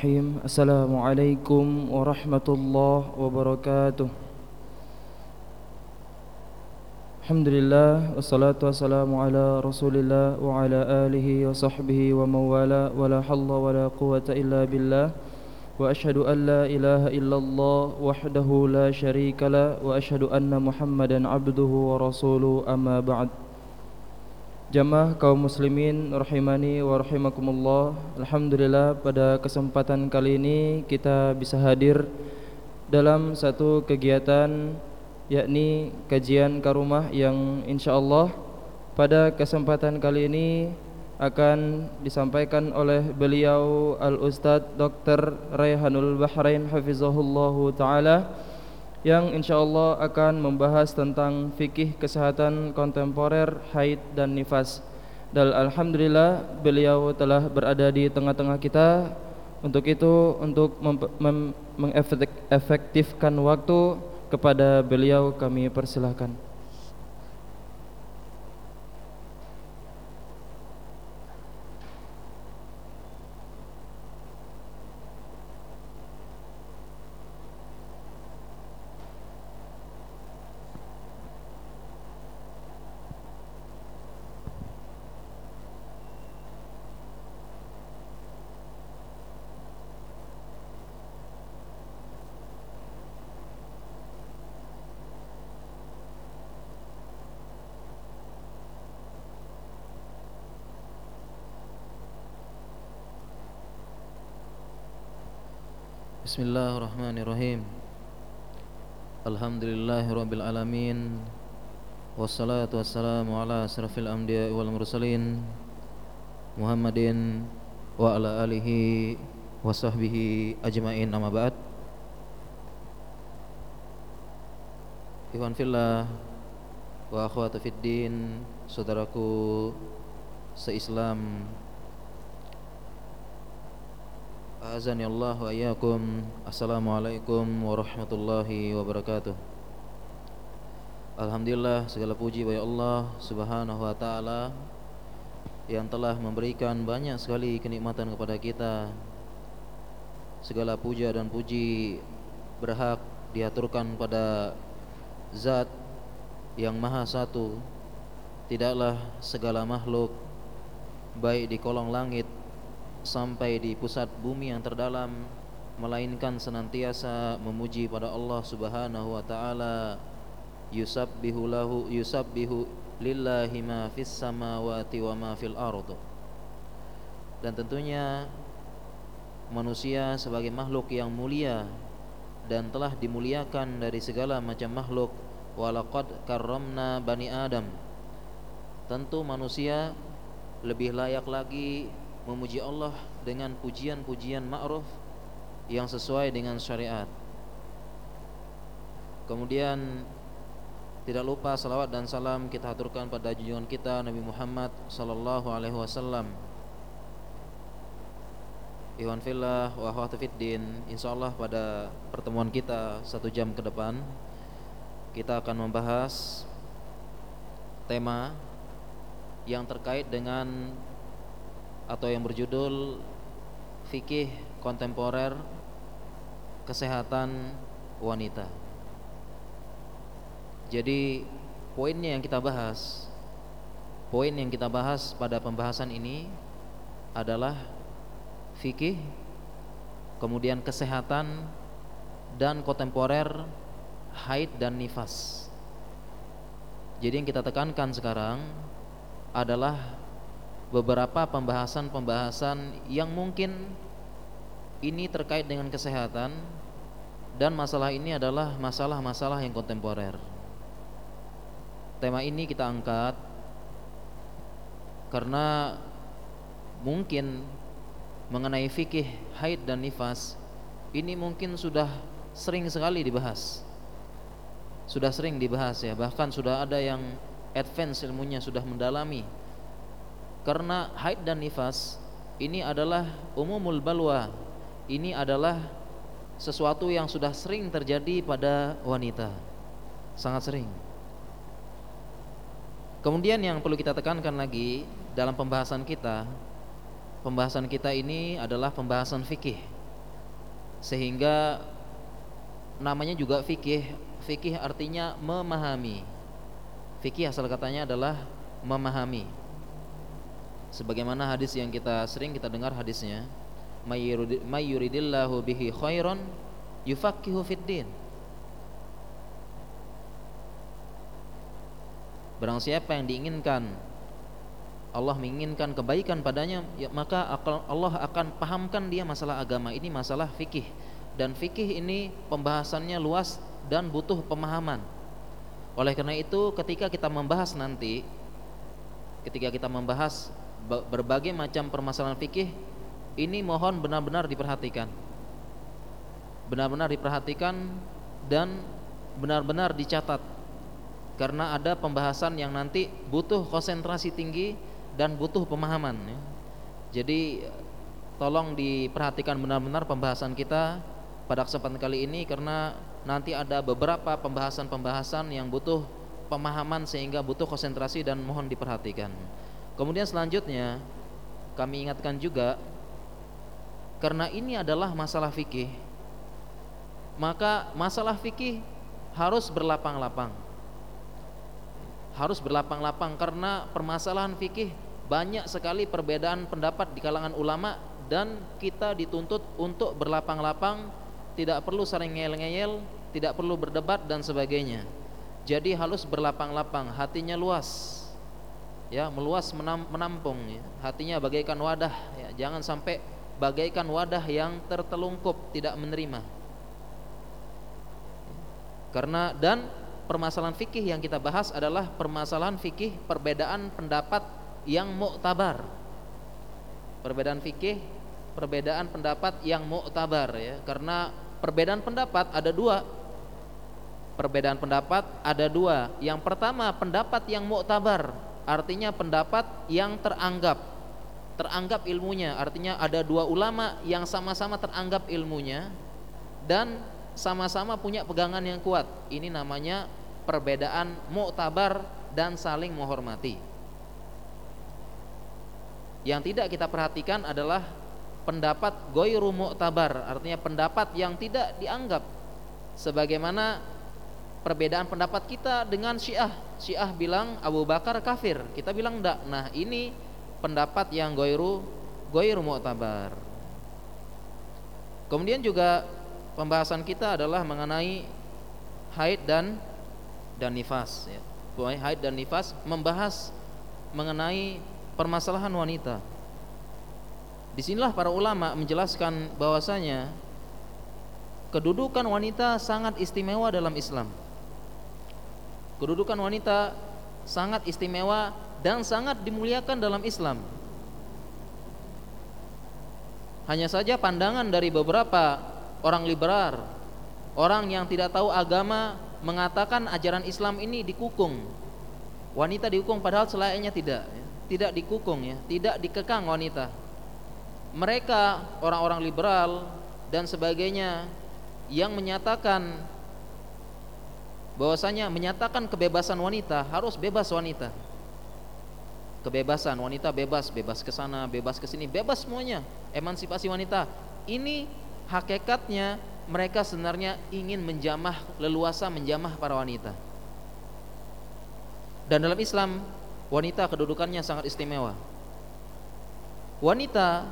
Bismillahirrahmanirrahim Assalamualaikum warahmatullahi wabarakatuh Alhamdulillah Wassalatu wassalamu ala rasulillah Wa ala alihi wa sahbihi wa mawala Wa la halla wa la quwata illa billah Wa ashadu an la ilaha illallah Wahdahu la sharika la Wa ashadu anna muhammadan abduhu wa rasuluh amma ba'd Jamaah kaum muslimin rahimani wa rahimakumullah Alhamdulillah pada kesempatan kali ini kita bisa hadir dalam satu kegiatan yakni kajian karumah yang insyaallah pada kesempatan kali ini akan disampaikan oleh beliau Al-Ustadz Dr. Rayhanul Bahrain Hafizahullahu Ta'ala yang insya Allah akan membahas tentang fikih kesehatan kontemporer, haid dan nifas. Dan alhamdulillah beliau telah berada di tengah-tengah kita. Untuk itu untuk mengefektifkan waktu kepada beliau kami persilahkan. Bismillahirrahmanirrahim. Alhamdulillahirabbil alamin. Wassalatu wassalamu ala asrafil anbiya wal mursalin Muhammadin wa ala alihi wa sahbihi ajmain. Amma ba'd. Iwan fillah wa akhwatu fid din saudaraku seislam Azani Allah wa iyyakum. Assalamualaikum warahmatullahi wabarakatuh. Alhamdulillah segala puji bagi Allah Subhanahu wa taala yang telah memberikan banyak sekali kenikmatan kepada kita. Segala puja dan puji berhak diaturkan pada Zat yang Maha Satu. Tidaklah segala makhluk baik di kolong langit sampai di pusat bumi yang terdalam melainkan senantiasa memuji pada Allah Subhanahu wa taala. Yusabbihu lahu yusabbihu lillahi ma fis samawati wa ma fil ardh dan tentunya manusia sebagai makhluk yang mulia dan telah dimuliakan dari segala macam makhluk. Walaqad karramna bani adam. Tentu manusia lebih layak lagi memuji Allah dengan pujian-pujian ma'ruf yang sesuai dengan syariat. Kemudian tidak lupa salawat dan salam kita aturkan pada junjungan kita Nabi Muhammad sallallahu alaihi wasallam. Iwan fillah wa akhwatu fiddin Insyaallah pada pertemuan kita satu jam ke depan Kita akan membahas Tema Yang terkait dengan atau yang berjudul Fikih Kontemporer Kesehatan Wanita. Jadi poinnya yang kita bahas Poin yang kita bahas pada pembahasan ini adalah fikih kemudian kesehatan dan kontemporer haid dan nifas. Jadi yang kita tekankan sekarang adalah beberapa pembahasan-pembahasan yang mungkin ini terkait dengan kesehatan dan masalah ini adalah masalah-masalah yang kontemporer. Tema ini kita angkat karena mungkin mengenai fikih haid dan nifas ini mungkin sudah sering sekali dibahas. Sudah sering dibahas ya, bahkan sudah ada yang advance ilmunya sudah mendalami karena haid dan nifas ini adalah umumul balwa. Ini adalah sesuatu yang sudah sering terjadi pada wanita. Sangat sering. Kemudian yang perlu kita tekankan lagi dalam pembahasan kita, pembahasan kita ini adalah pembahasan fikih. sehingga namanya juga fikih fikih artinya memahami fikih asal katanya adalah memahami sebagaimana hadis yang kita sering kita dengar hadisnya mayyuridillahu bihi khairan yufaqihu fid Barang siapa yang diinginkan Allah menginginkan kebaikan padanya ya, maka Allah akan pahamkan dia masalah agama ini masalah fikih. Dan fikih ini pembahasannya luas dan butuh pemahaman. Oleh karena itu ketika kita membahas nanti ketika kita membahas berbagai macam permasalahan fikih ini mohon benar-benar diperhatikan benar-benar diperhatikan dan benar-benar dicatat karena ada pembahasan yang nanti butuh konsentrasi tinggi dan butuh pemahaman ya. Jadi tolong diperhatikan benar-benar pembahasan kita pada kesempatan kali ini karena nanti ada beberapa pembahasan-pembahasan yang butuh pemahaman sehingga butuh konsentrasi dan mohon diperhatikan. Kemudian selanjutnya kami ingatkan juga karena ini adalah masalah fikih maka masalah fikih harus berlapang-lapang. Harus berlapang-lapang karena permasalahan fikih banyak sekali perbedaan pendapat di kalangan ulama dan kita dituntut untuk berlapang-lapang tidak perlu saling ngeyel-ngeyel tidak perlu berdebat dan sebagainya. Jadi harus berlapang-lapang hatinya luas ya meluas menampung ya. hatinya bagaikan wadah ya. jangan sampai bagaikan wadah yang tertelungkup tidak menerima karena dan permasalahan fikih yang kita bahas adalah permasalahan fikih perbedaan pendapat yang muktabar. Perbedaan fikih, perbedaan pendapat yang muktabar ya. Karena perbedaan pendapat ada dua. Perbedaan pendapat ada dua. Yang pertama pendapat yang muktabar, artinya pendapat yang teranggap. Teranggap ilmunya. Artinya ada dua ulama yang sama-sama teranggap ilmunya dan sama-sama punya pegangan yang kuat. Ini namanya perbedaan muktabar dan saling menghormati. Yang tidak kita perhatikan adalah pendapat goiru muktabar, artinya pendapat yang tidak dianggap. Sebagaimana perbedaan pendapat kita dengan Syiah. Syiah bilang Abu Bakar kafir, kita bilang enggak. Nah, ini pendapat yang goiru goiru muktabar. Kemudian juga pembahasan kita adalah mengenai haid dan dan nifas ya. haid dan nifas membahas mengenai permasalahan wanita. Di sinilah para ulama menjelaskan bahwasanya kedudukan wanita sangat istimewa dalam Islam. Kedudukan wanita sangat istimewa dan sangat dimuliakan dalam Islam. Hanya saja pandangan dari beberapa orang liberal, orang yang tidak tahu agama mengatakan ajaran Islam ini dikukung. Wanita dikukung padahal selayaknya tidak, ya. tidak dikukung ya, tidak dikekang wanita. Mereka orang-orang liberal dan sebagainya yang menyatakan bahwasanya menyatakan kebebasan wanita harus bebas wanita. Kebebasan wanita bebas, bebas ke sana, bebas ke sini, bebas semuanya. Emansipasi wanita. Ini hakikatnya mereka sebenarnya ingin menjamah leluasa menjamah para wanita. Dan dalam Islam wanita kedudukannya sangat istimewa. Wanita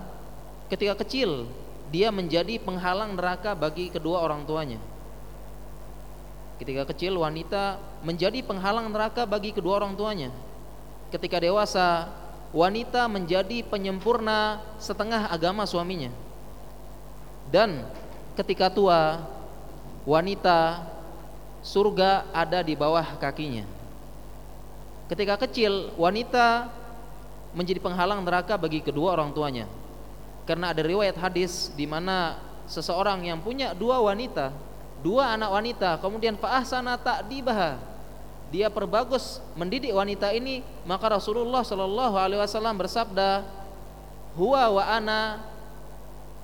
ketika kecil dia menjadi penghalang neraka bagi kedua orang tuanya. Ketika kecil wanita menjadi penghalang neraka bagi kedua orang tuanya. Ketika dewasa wanita menjadi penyempurna setengah agama suaminya. Dan ketika tua wanita surga ada di bawah kakinya. Ketika kecil wanita menjadi penghalang neraka bagi kedua orang tuanya. Karena ada riwayat hadis di mana seseorang yang punya dua wanita, dua anak wanita, kemudian fa'ahsana ta'dibaha. Dia perbagus mendidik wanita ini, maka Rasulullah Shallallahu alaihi wasallam bersabda, "Huwa wa ana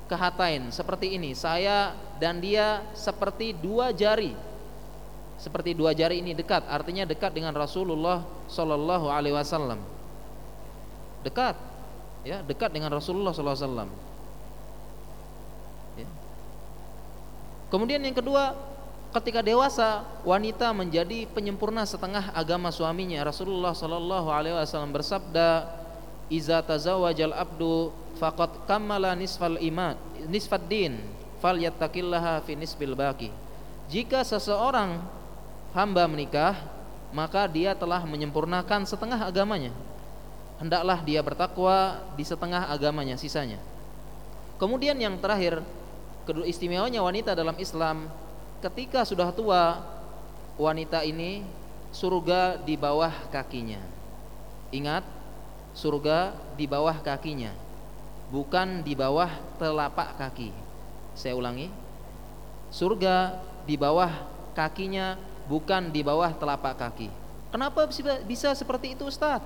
kehatain seperti ini. Saya dan dia seperti dua jari. Seperti dua jari ini dekat. Artinya dekat dengan Rasulullah Shallallahu Alaihi Wasallam. Dekat ya dekat dengan Rasulullah Sallallahu Alaihi Wasallam Kemudian yang kedua, ketika dewasa wanita menjadi penyempurna setengah agama suaminya. Rasulullah Shallallahu alaihi wasallam bersabda, "Iza tazawwajal abdu faqad kammala nisfal iman, nisfad din, falyattaqillaha fi nisbil baqi." Jika seseorang hamba menikah, maka dia telah menyempurnakan setengah agamanya. Hendaklah dia bertakwa di setengah agamanya sisanya. Kemudian yang terakhir, kedua istimewanya wanita dalam Islam ketika sudah tua wanita ini surga di bawah kakinya. Ingat, surga di bawah kakinya, bukan di bawah telapak kaki. Saya ulangi. Surga di bawah kakinya bukan di bawah telapak kaki. Kenapa bisa, seperti itu Ustaz?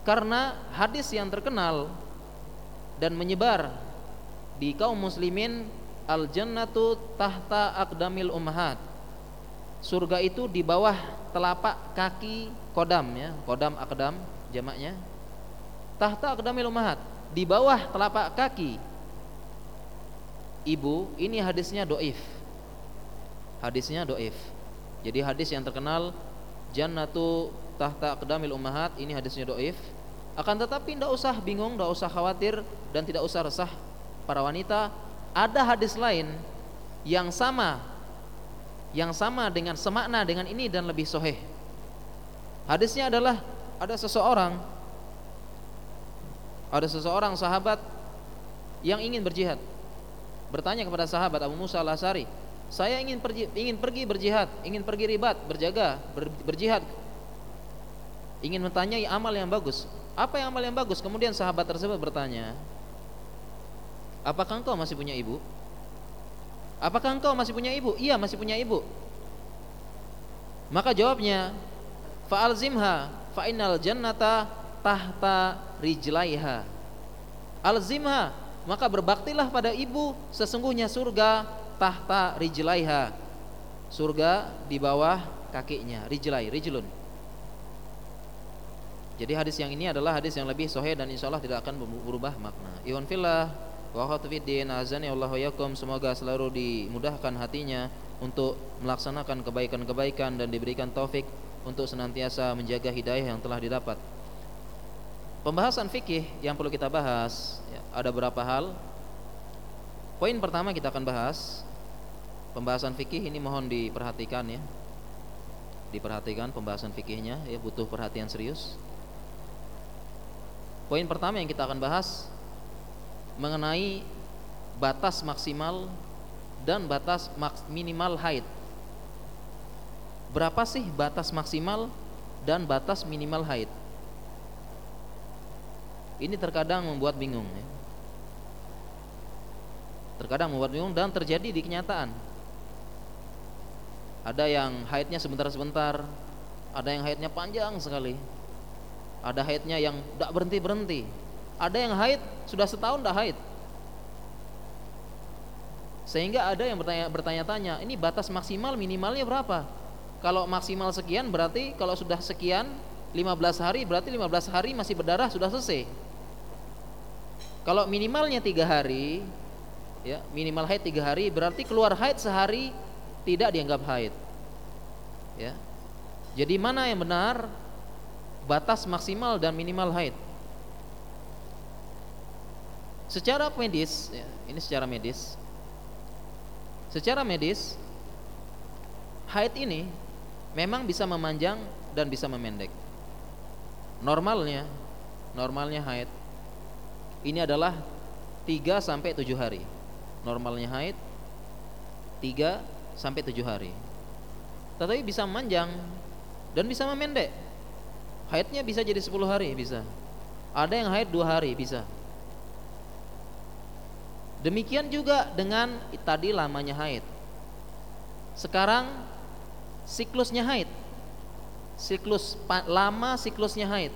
Karena hadis yang terkenal dan menyebar di kaum muslimin al jannatu tahta akdamil ummahat. Surga itu di bawah telapak kaki kodam ya, kodam akdam jamaknya. Tahta akdamil ummahat, di bawah telapak kaki ibu, ini hadisnya doif. Hadisnya doif. Jadi hadis yang terkenal jannatu tahta aqdamil ummahat ini hadisnya doif. Akan tetapi tidak usah bingung, tidak usah khawatir dan tidak usah resah para wanita. Ada hadis lain yang sama yang sama dengan semakna dengan ini dan lebih soheh. Hadisnya adalah ada seseorang ada seseorang sahabat yang ingin berjihad. Bertanya kepada sahabat Abu Musa al-Asari, saya ingin pergi, ingin pergi berjihad, ingin pergi ribat, berjaga, ber, berjihad. Ingin bertanya amal yang bagus. Apa yang amal yang bagus? Kemudian sahabat tersebut bertanya, "Apakah engkau masih punya ibu?" Apakah engkau masih punya ibu? Iya, masih punya ibu. Maka jawabnya, "Fa'alzimha fa innal jannata tahta rijlaiha." Alzimha, maka berbaktilah pada ibu, sesungguhnya surga tahta rijlaiha surga di bawah kakinya rijlai rijlun jadi hadis yang ini adalah hadis yang lebih sahih dan insya Allah tidak akan berubah makna iwan fillah wa khatufiddin azani Allah yakum semoga selalu dimudahkan hatinya untuk melaksanakan kebaikan-kebaikan dan diberikan taufik untuk senantiasa menjaga hidayah yang telah didapat pembahasan fikih yang perlu kita bahas ya, ada beberapa hal poin pertama kita akan bahas Pembahasan fikih ini mohon diperhatikan ya. Diperhatikan pembahasan fikihnya ya butuh perhatian serius. Poin pertama yang kita akan bahas mengenai batas maksimal dan batas minimal haid. Berapa sih batas maksimal dan batas minimal haid? Ini terkadang membuat bingung ya. Terkadang membuat bingung dan terjadi di kenyataan ada yang haidnya sebentar-sebentar, ada yang haidnya panjang sekali. Ada haidnya yang tidak berhenti-berhenti. Ada yang haid sudah setahun tidak haid. Sehingga ada yang bertanya-tanya, ini batas maksimal minimalnya berapa? Kalau maksimal sekian berarti kalau sudah sekian 15 hari berarti 15 hari masih berdarah sudah selesai. Kalau minimalnya tiga hari, ya minimal haid tiga hari berarti keluar haid sehari tidak dianggap haid. Ya. Jadi mana yang benar? Batas maksimal dan minimal haid. Secara medis, ya, ini secara medis. Secara medis, haid ini memang bisa memanjang dan bisa memendek. Normalnya, normalnya haid ini adalah 3 sampai 7 hari. Normalnya haid 3 sampai tujuh hari. Tetapi bisa memanjang dan bisa memendek. Haidnya bisa jadi sepuluh hari bisa. Ada yang haid dua hari bisa. Demikian juga dengan tadi lamanya haid. Sekarang siklusnya haid. Siklus lama siklusnya haid.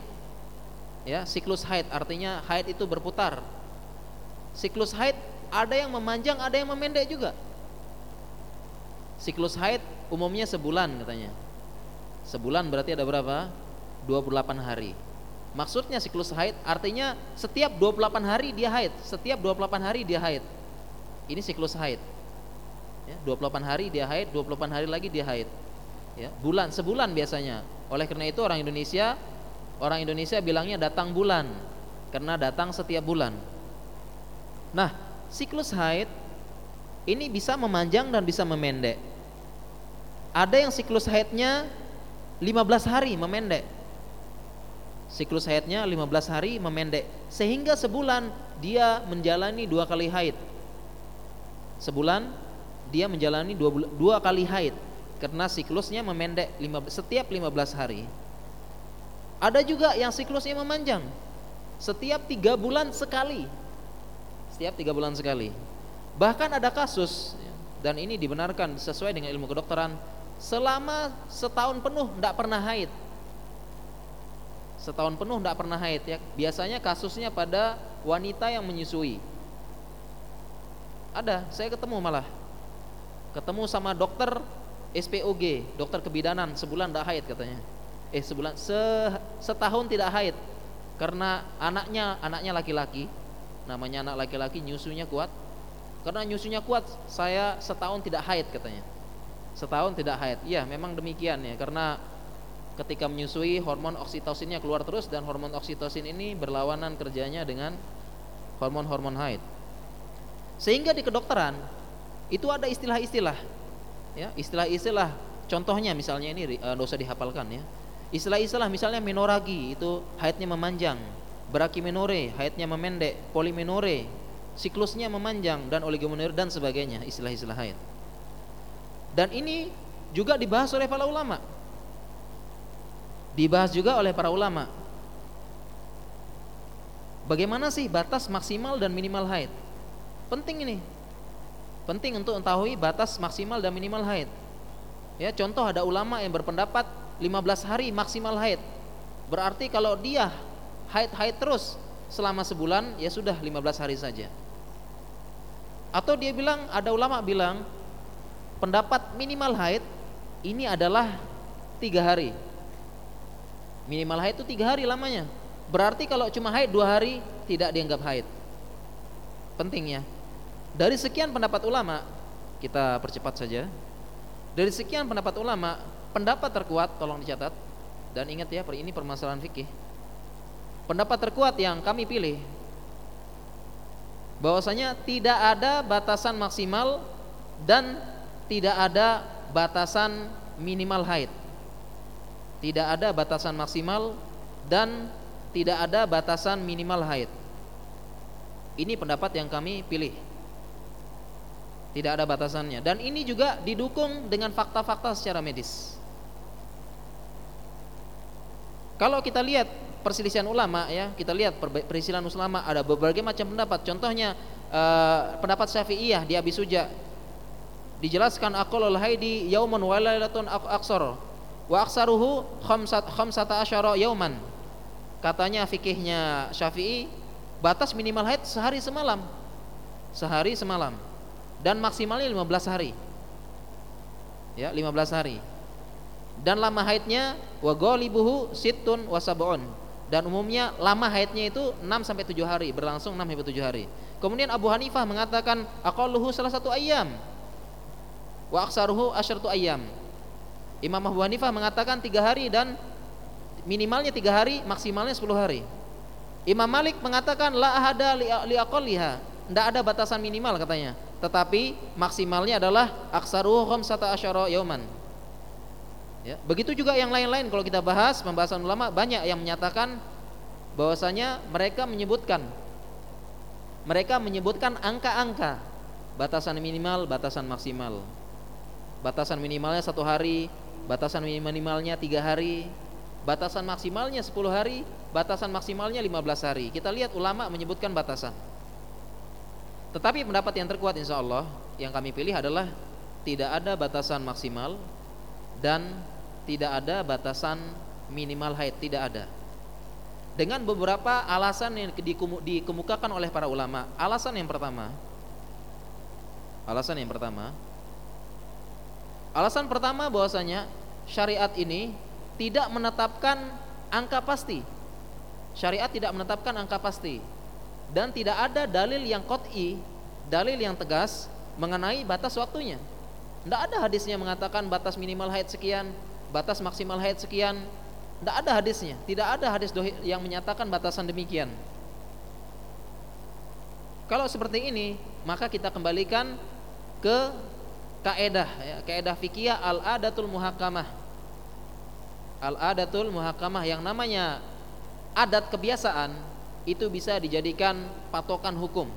Ya, siklus haid artinya haid itu berputar. Siklus haid ada yang memanjang, ada yang memendek juga siklus haid umumnya sebulan katanya. Sebulan berarti ada berapa? 28 hari. Maksudnya siklus haid artinya setiap 28 hari dia haid, setiap 28 hari dia haid. Ini siklus haid. Ya, 28 hari dia haid, 28 hari lagi dia haid. Ya, bulan sebulan biasanya. Oleh karena itu orang Indonesia orang Indonesia bilangnya datang bulan karena datang setiap bulan. Nah, siklus haid ini bisa memanjang dan bisa memendek. Ada yang siklus haidnya 15 hari memendek. Siklus haidnya 15 hari memendek sehingga sebulan dia menjalani dua kali haid. Sebulan dia menjalani dua, dua kali haid karena siklusnya memendek lima, setiap 15 hari. Ada juga yang siklusnya memanjang setiap tiga bulan sekali. Setiap tiga bulan sekali. Bahkan ada kasus dan ini dibenarkan sesuai dengan ilmu kedokteran selama setahun penuh tidak pernah haid setahun penuh tidak pernah haid ya. Biasanya kasusnya pada wanita yang menyusui. Ada saya ketemu malah. Ketemu sama dokter SPOG dokter kebidanan sebulan tidak haid katanya. Eh sebulan se, setahun tidak haid. Karena anaknya anaknya laki-laki namanya anak laki-laki nyusunya kuat. Karena nyusunya kuat saya setahun tidak haid katanya. Setahun tidak haid. Iya, memang demikian ya karena ketika menyusui hormon oksitosinnya keluar terus dan hormon oksitosin ini berlawanan kerjanya dengan hormon-hormon haid. Sehingga di kedokteran itu ada istilah-istilah ya, istilah-istilah contohnya misalnya ini dosa dihafalkan ya. Istilah-istilah misalnya menoragi itu haidnya memanjang, brachimenore haidnya memendek, polimenore siklusnya memanjang dan oligomenore dan sebagainya istilah-istilah haid. Dan ini juga dibahas oleh para ulama. Dibahas juga oleh para ulama. Bagaimana sih batas maksimal dan minimal haid? Penting ini. Penting untuk mengetahui batas maksimal dan minimal haid. Ya, contoh ada ulama yang berpendapat 15 hari maksimal haid. Berarti kalau dia haid-haid terus selama sebulan ya sudah 15 hari saja. Atau dia bilang ada ulama bilang pendapat minimal haid ini adalah tiga hari. Minimal haid itu tiga hari lamanya. Berarti kalau cuma haid dua hari tidak dianggap haid. Pentingnya. Dari sekian pendapat ulama, kita percepat saja. Dari sekian pendapat ulama, pendapat terkuat tolong dicatat dan ingat ya, ini permasalahan fikih. Pendapat terkuat yang kami pilih bahwasanya tidak ada batasan maksimal dan tidak ada batasan minimal haid. Tidak ada batasan maksimal dan tidak ada batasan minimal haid. Ini pendapat yang kami pilih. Tidak ada batasannya dan ini juga didukung dengan fakta-fakta secara medis. Kalau kita lihat perselisihan ulama ya, kita lihat perselisihan ulama ada berbagai macam pendapat. Contohnya eh, pendapat Syafi'iyah di Abi Suja dijelaskan aqallul haidi yaumun wa lailatun aksar wa aksaruhu khamsat khamsata asyara yauman. Katanya fikihnya Syafi'i batas minimal haid sehari semalam. Sehari semalam. Dan maksimalnya 15 hari. Ya 15 hari. Dan lama haidnya wa ghalibuhu sittun wa sab'un. Dan umumnya lama haidnya itu 6 sampai 7 hari berlangsung 6 sampai 7 hari. Kemudian Abu Hanifah mengatakan aqalluhu salah satu ayam wa aksaruhu asyaratu ayam. Imam Abu Hanifah mengatakan tiga hari dan minimalnya tiga hari, maksimalnya sepuluh hari. Imam Malik mengatakan la ahada li aqalliha, tidak ada batasan minimal katanya. Tetapi maksimalnya adalah aksaruhu khamsata asyara yauman. Ya, begitu juga yang lain-lain kalau kita bahas pembahasan ulama banyak yang menyatakan bahwasanya mereka menyebutkan mereka menyebutkan angka-angka batasan minimal, batasan maksimal batasan minimalnya satu hari batasan minimalnya tiga hari batasan maksimalnya 10 hari batasan maksimalnya 15 hari. Kita lihat ulama menyebutkan batasan. Tetapi pendapat yang terkuat insya Allah yang kami pilih adalah tidak ada batasan maksimal dan tidak ada batasan minimal haid tidak ada. Dengan beberapa alasan yang dikemukakan oleh para ulama. Alasan yang pertama alasan yang pertama Alasan pertama bahwasanya syariat ini tidak menetapkan angka pasti. Syariat tidak menetapkan angka pasti dan tidak ada dalil yang qot'i, dalil yang tegas mengenai batas waktunya. Tidak ada hadisnya mengatakan batas minimal haid sekian, batas maksimal haid sekian. Tidak ada hadisnya. Tidak ada hadis yang menyatakan batasan demikian. Kalau seperti ini, maka kita kembalikan ke kaedah ya, kaedah fikih al-adatul muhakamah. Al-adatul muhakamah yang namanya adat kebiasaan itu bisa dijadikan patokan hukum.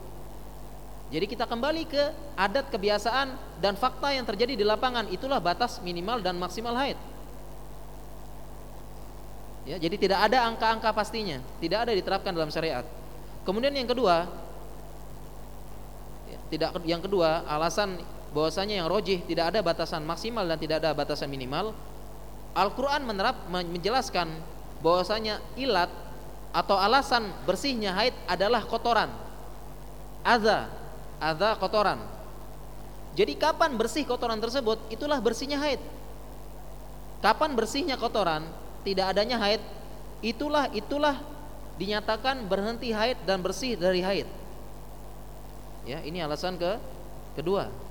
Jadi kita kembali ke adat kebiasaan dan fakta yang terjadi di lapangan itulah batas minimal dan maksimal haid. Ya, jadi tidak ada angka-angka pastinya, tidak ada diterapkan dalam syariat. Kemudian yang kedua, ya, tidak yang kedua alasan bahwasanya yang rojih tidak ada batasan maksimal dan tidak ada batasan minimal. Al-Quran menerap menjelaskan bahwasanya ilat atau alasan bersihnya haid adalah kotoran, aza ada kotoran. Jadi kapan bersih kotoran tersebut? Itulah bersihnya haid. Kapan bersihnya kotoran? Tidak adanya haid. Itulah itulah dinyatakan berhenti haid dan bersih dari haid. Ya, ini alasan ke kedua.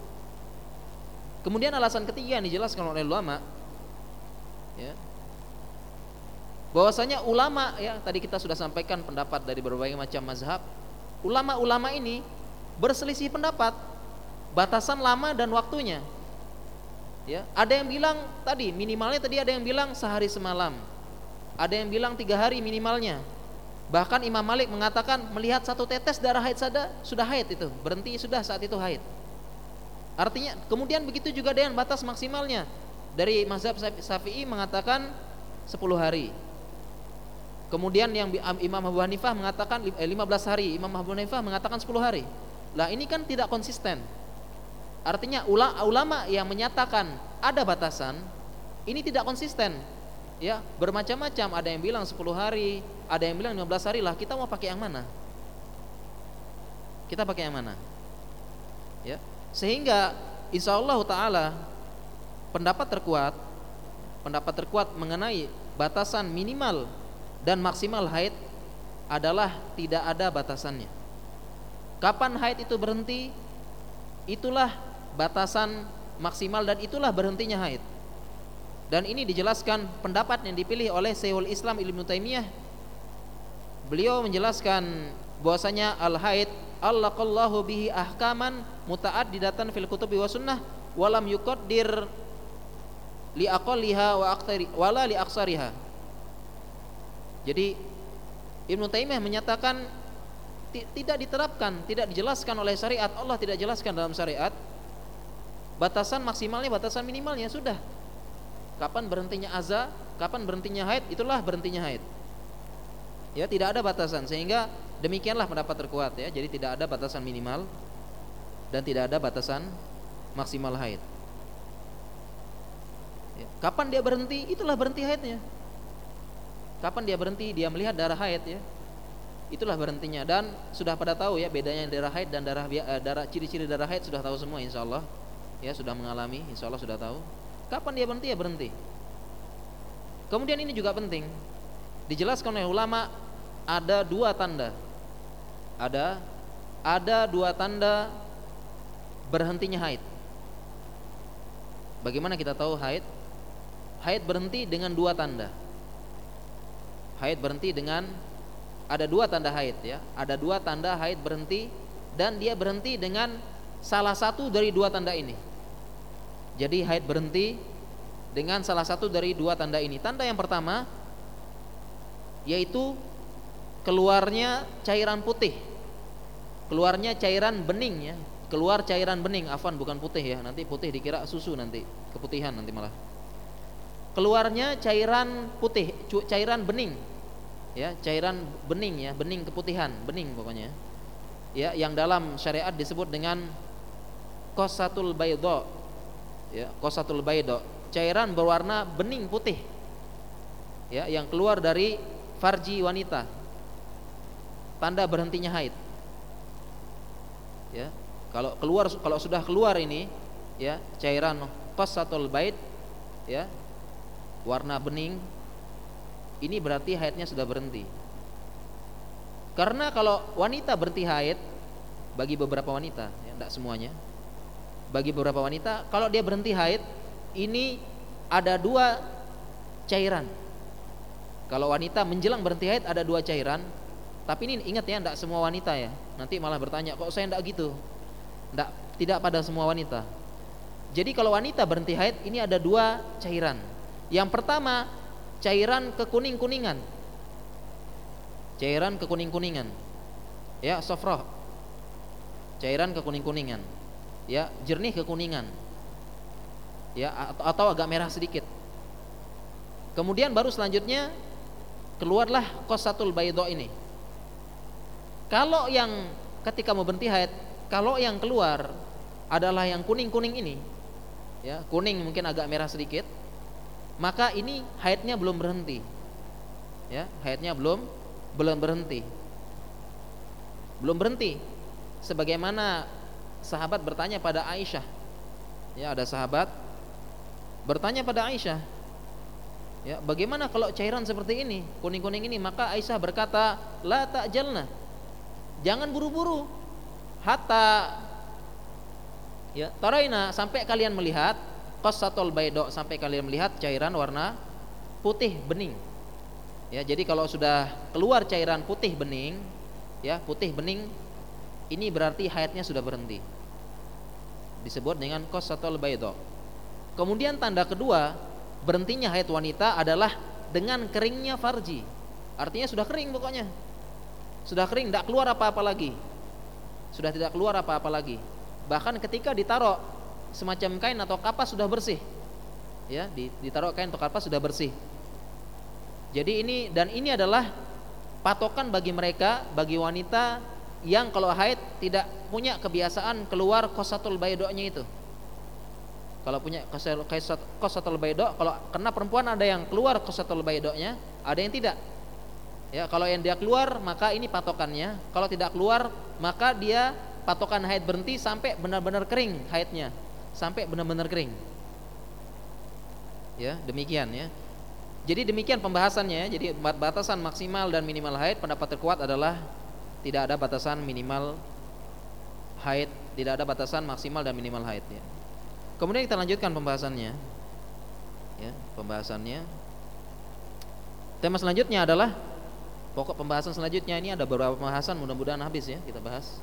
Kemudian alasan ketiga yang dijelaskan oleh ulama ya. Bahwasanya ulama ya, tadi kita sudah sampaikan pendapat dari berbagai macam mazhab. Ulama-ulama ini berselisih pendapat batasan lama dan waktunya. Ya, ada yang bilang tadi minimalnya tadi ada yang bilang sehari semalam, ada yang bilang tiga hari minimalnya. Bahkan Imam Malik mengatakan melihat satu tetes darah haid saja sudah haid itu berhenti sudah saat itu haid. Artinya kemudian begitu juga dengan batas maksimalnya dari mazhab Syafi'i mengatakan 10 hari. Kemudian yang Imam Abu Hanifah mengatakan 15 eh, hari, Imam Abu Hanifah mengatakan 10 hari. Lah ini kan tidak konsisten. Artinya ulama yang menyatakan ada batasan ini tidak konsisten. Ya, bermacam-macam, ada yang bilang 10 hari, ada yang bilang 15 hari lah. Kita mau pakai yang mana? Kita pakai yang mana? Ya. Sehingga insya Allah taala pendapat terkuat pendapat terkuat mengenai batasan minimal dan maksimal haid adalah tidak ada batasannya. Kapan haid itu berhenti? Itulah batasan maksimal dan itulah berhentinya haid. Dan ini dijelaskan pendapat yang dipilih oleh Syekhul Islam Ibnu Taimiyah. Beliau menjelaskan bahwasanya al haid allaqallahu bihi ahkaman muta'addidatan fil kutubi wa sunnah walam yuqaddir li aqalliha wa aktsari wala li aksariha. Jadi Ibnu Taimiyah menyatakan tidak diterapkan, tidak dijelaskan oleh syariat. Allah tidak jelaskan dalam syariat. Batasan maksimalnya, batasan minimalnya sudah. Kapan berhentinya azza, kapan berhentinya haid, itulah berhentinya haid. Ya, tidak ada batasan sehingga demikianlah pendapat terkuat ya. Jadi tidak ada batasan minimal dan tidak ada batasan maksimal haid. Ya, kapan dia berhenti? Itulah berhenti haidnya. Kapan dia berhenti? Dia melihat darah haid ya itulah berhentinya dan sudah pada tahu ya bedanya darah haid dan darah uh, darah ciri-ciri darah haid sudah tahu semua insya Allah ya sudah mengalami insya Allah sudah tahu kapan dia berhenti ya berhenti kemudian ini juga penting dijelaskan oleh ulama ada dua tanda ada ada dua tanda berhentinya haid. Bagaimana kita tahu haid? Haid berhenti dengan dua tanda. Haid berhenti dengan ada dua tanda haid ya. Ada dua tanda haid berhenti dan dia berhenti dengan salah satu dari dua tanda ini. Jadi haid berhenti dengan salah satu dari dua tanda ini. Tanda yang pertama yaitu keluarnya cairan putih. Keluarnya cairan bening ya. Keluar cairan bening. Afan bukan putih ya. Nanti putih dikira susu nanti. Keputihan nanti malah. Keluarnya cairan putih. Cairan bening. Ya cairan bening ya. Bening keputihan. Bening pokoknya. Ya yang dalam syariat disebut dengan kosatul baydo ya kosatul baydo cairan berwarna bening putih. Ya yang keluar dari farji wanita tanda berhentinya haid ya kalau keluar kalau sudah keluar ini ya cairan kosatul baid ya warna bening ini berarti haidnya sudah berhenti. Karena kalau wanita berhenti haid bagi beberapa wanita, ya, tidak semuanya. bagi beberapa wanita kalau dia berhenti haid ini ada dua cairan. Kalau wanita menjelang berhenti haid ada dua cairan. Tapi ini ingat ya, tidak semua wanita ya. Nanti malah bertanya, kok saya tidak gitu? Tidak, tidak pada semua wanita. Jadi kalau wanita berhenti haid ini ada dua cairan. Yang pertama cairan kekuning-kuningan. Cairan kekuning-kuningan. Ya, sofroh. Cairan kekuning-kuningan. Ya, jernih kekuningan. Ya, atau, atau agak merah sedikit. Kemudian baru selanjutnya keluarlah kosatul baydo ini. Kalau yang ketika mau berhenti haid, kalau yang keluar adalah yang kuning-kuning ini, ya kuning mungkin agak merah sedikit, maka ini haidnya belum berhenti. Ya, haidnya belum belum berhenti. Belum berhenti. Sebagaimana sahabat bertanya pada Aisyah. Ya, ada sahabat bertanya pada Aisyah. Ya, bagaimana kalau cairan seperti ini, kuning-kuning ini? Maka Aisyah berkata, "La ta'jalna." Jangan buru-buru. Hatta ya, taraina sampai kalian melihat qasatul baydo sampai kalian melihat cairan warna putih bening. Ya, jadi kalau sudah keluar cairan putih bening, ya, putih bening ini berarti haidnya sudah berhenti. Disebut dengan qasatul baydo. Kemudian tanda kedua, berhentinya haid wanita adalah dengan keringnya farji. Artinya sudah kering pokoknya. Sudah kering, tidak keluar apa-apa lagi. Sudah tidak keluar apa-apa lagi. Bahkan ketika ditaruh semacam kain atau kapas sudah bersih. Ya, ditaruh kain atau kapas sudah bersih. Jadi ini dan ini adalah patokan bagi mereka, bagi wanita yang kalau haid tidak punya kebiasaan keluar kosatul baydonya itu. Kalau punya kosatul baydo, kalau kena perempuan ada yang keluar kosatul baydonya, ada yang tidak. Ya, kalau yang dia keluar maka ini patokannya. Kalau tidak keluar maka dia patokan haid berhenti sampai benar-benar kering haidnya sampai benar-benar kering. Ya, demikian ya. Jadi demikian pembahasannya. Jadi batasan maksimal dan minimal haid pendapat terkuat adalah tidak ada batasan minimal haid, tidak ada batasan maksimal dan minimal haid ya. Kemudian kita lanjutkan pembahasannya. Ya, pembahasannya. Tema selanjutnya adalah pokok pembahasan selanjutnya ini ada beberapa pembahasan mudah-mudahan habis ya kita bahas.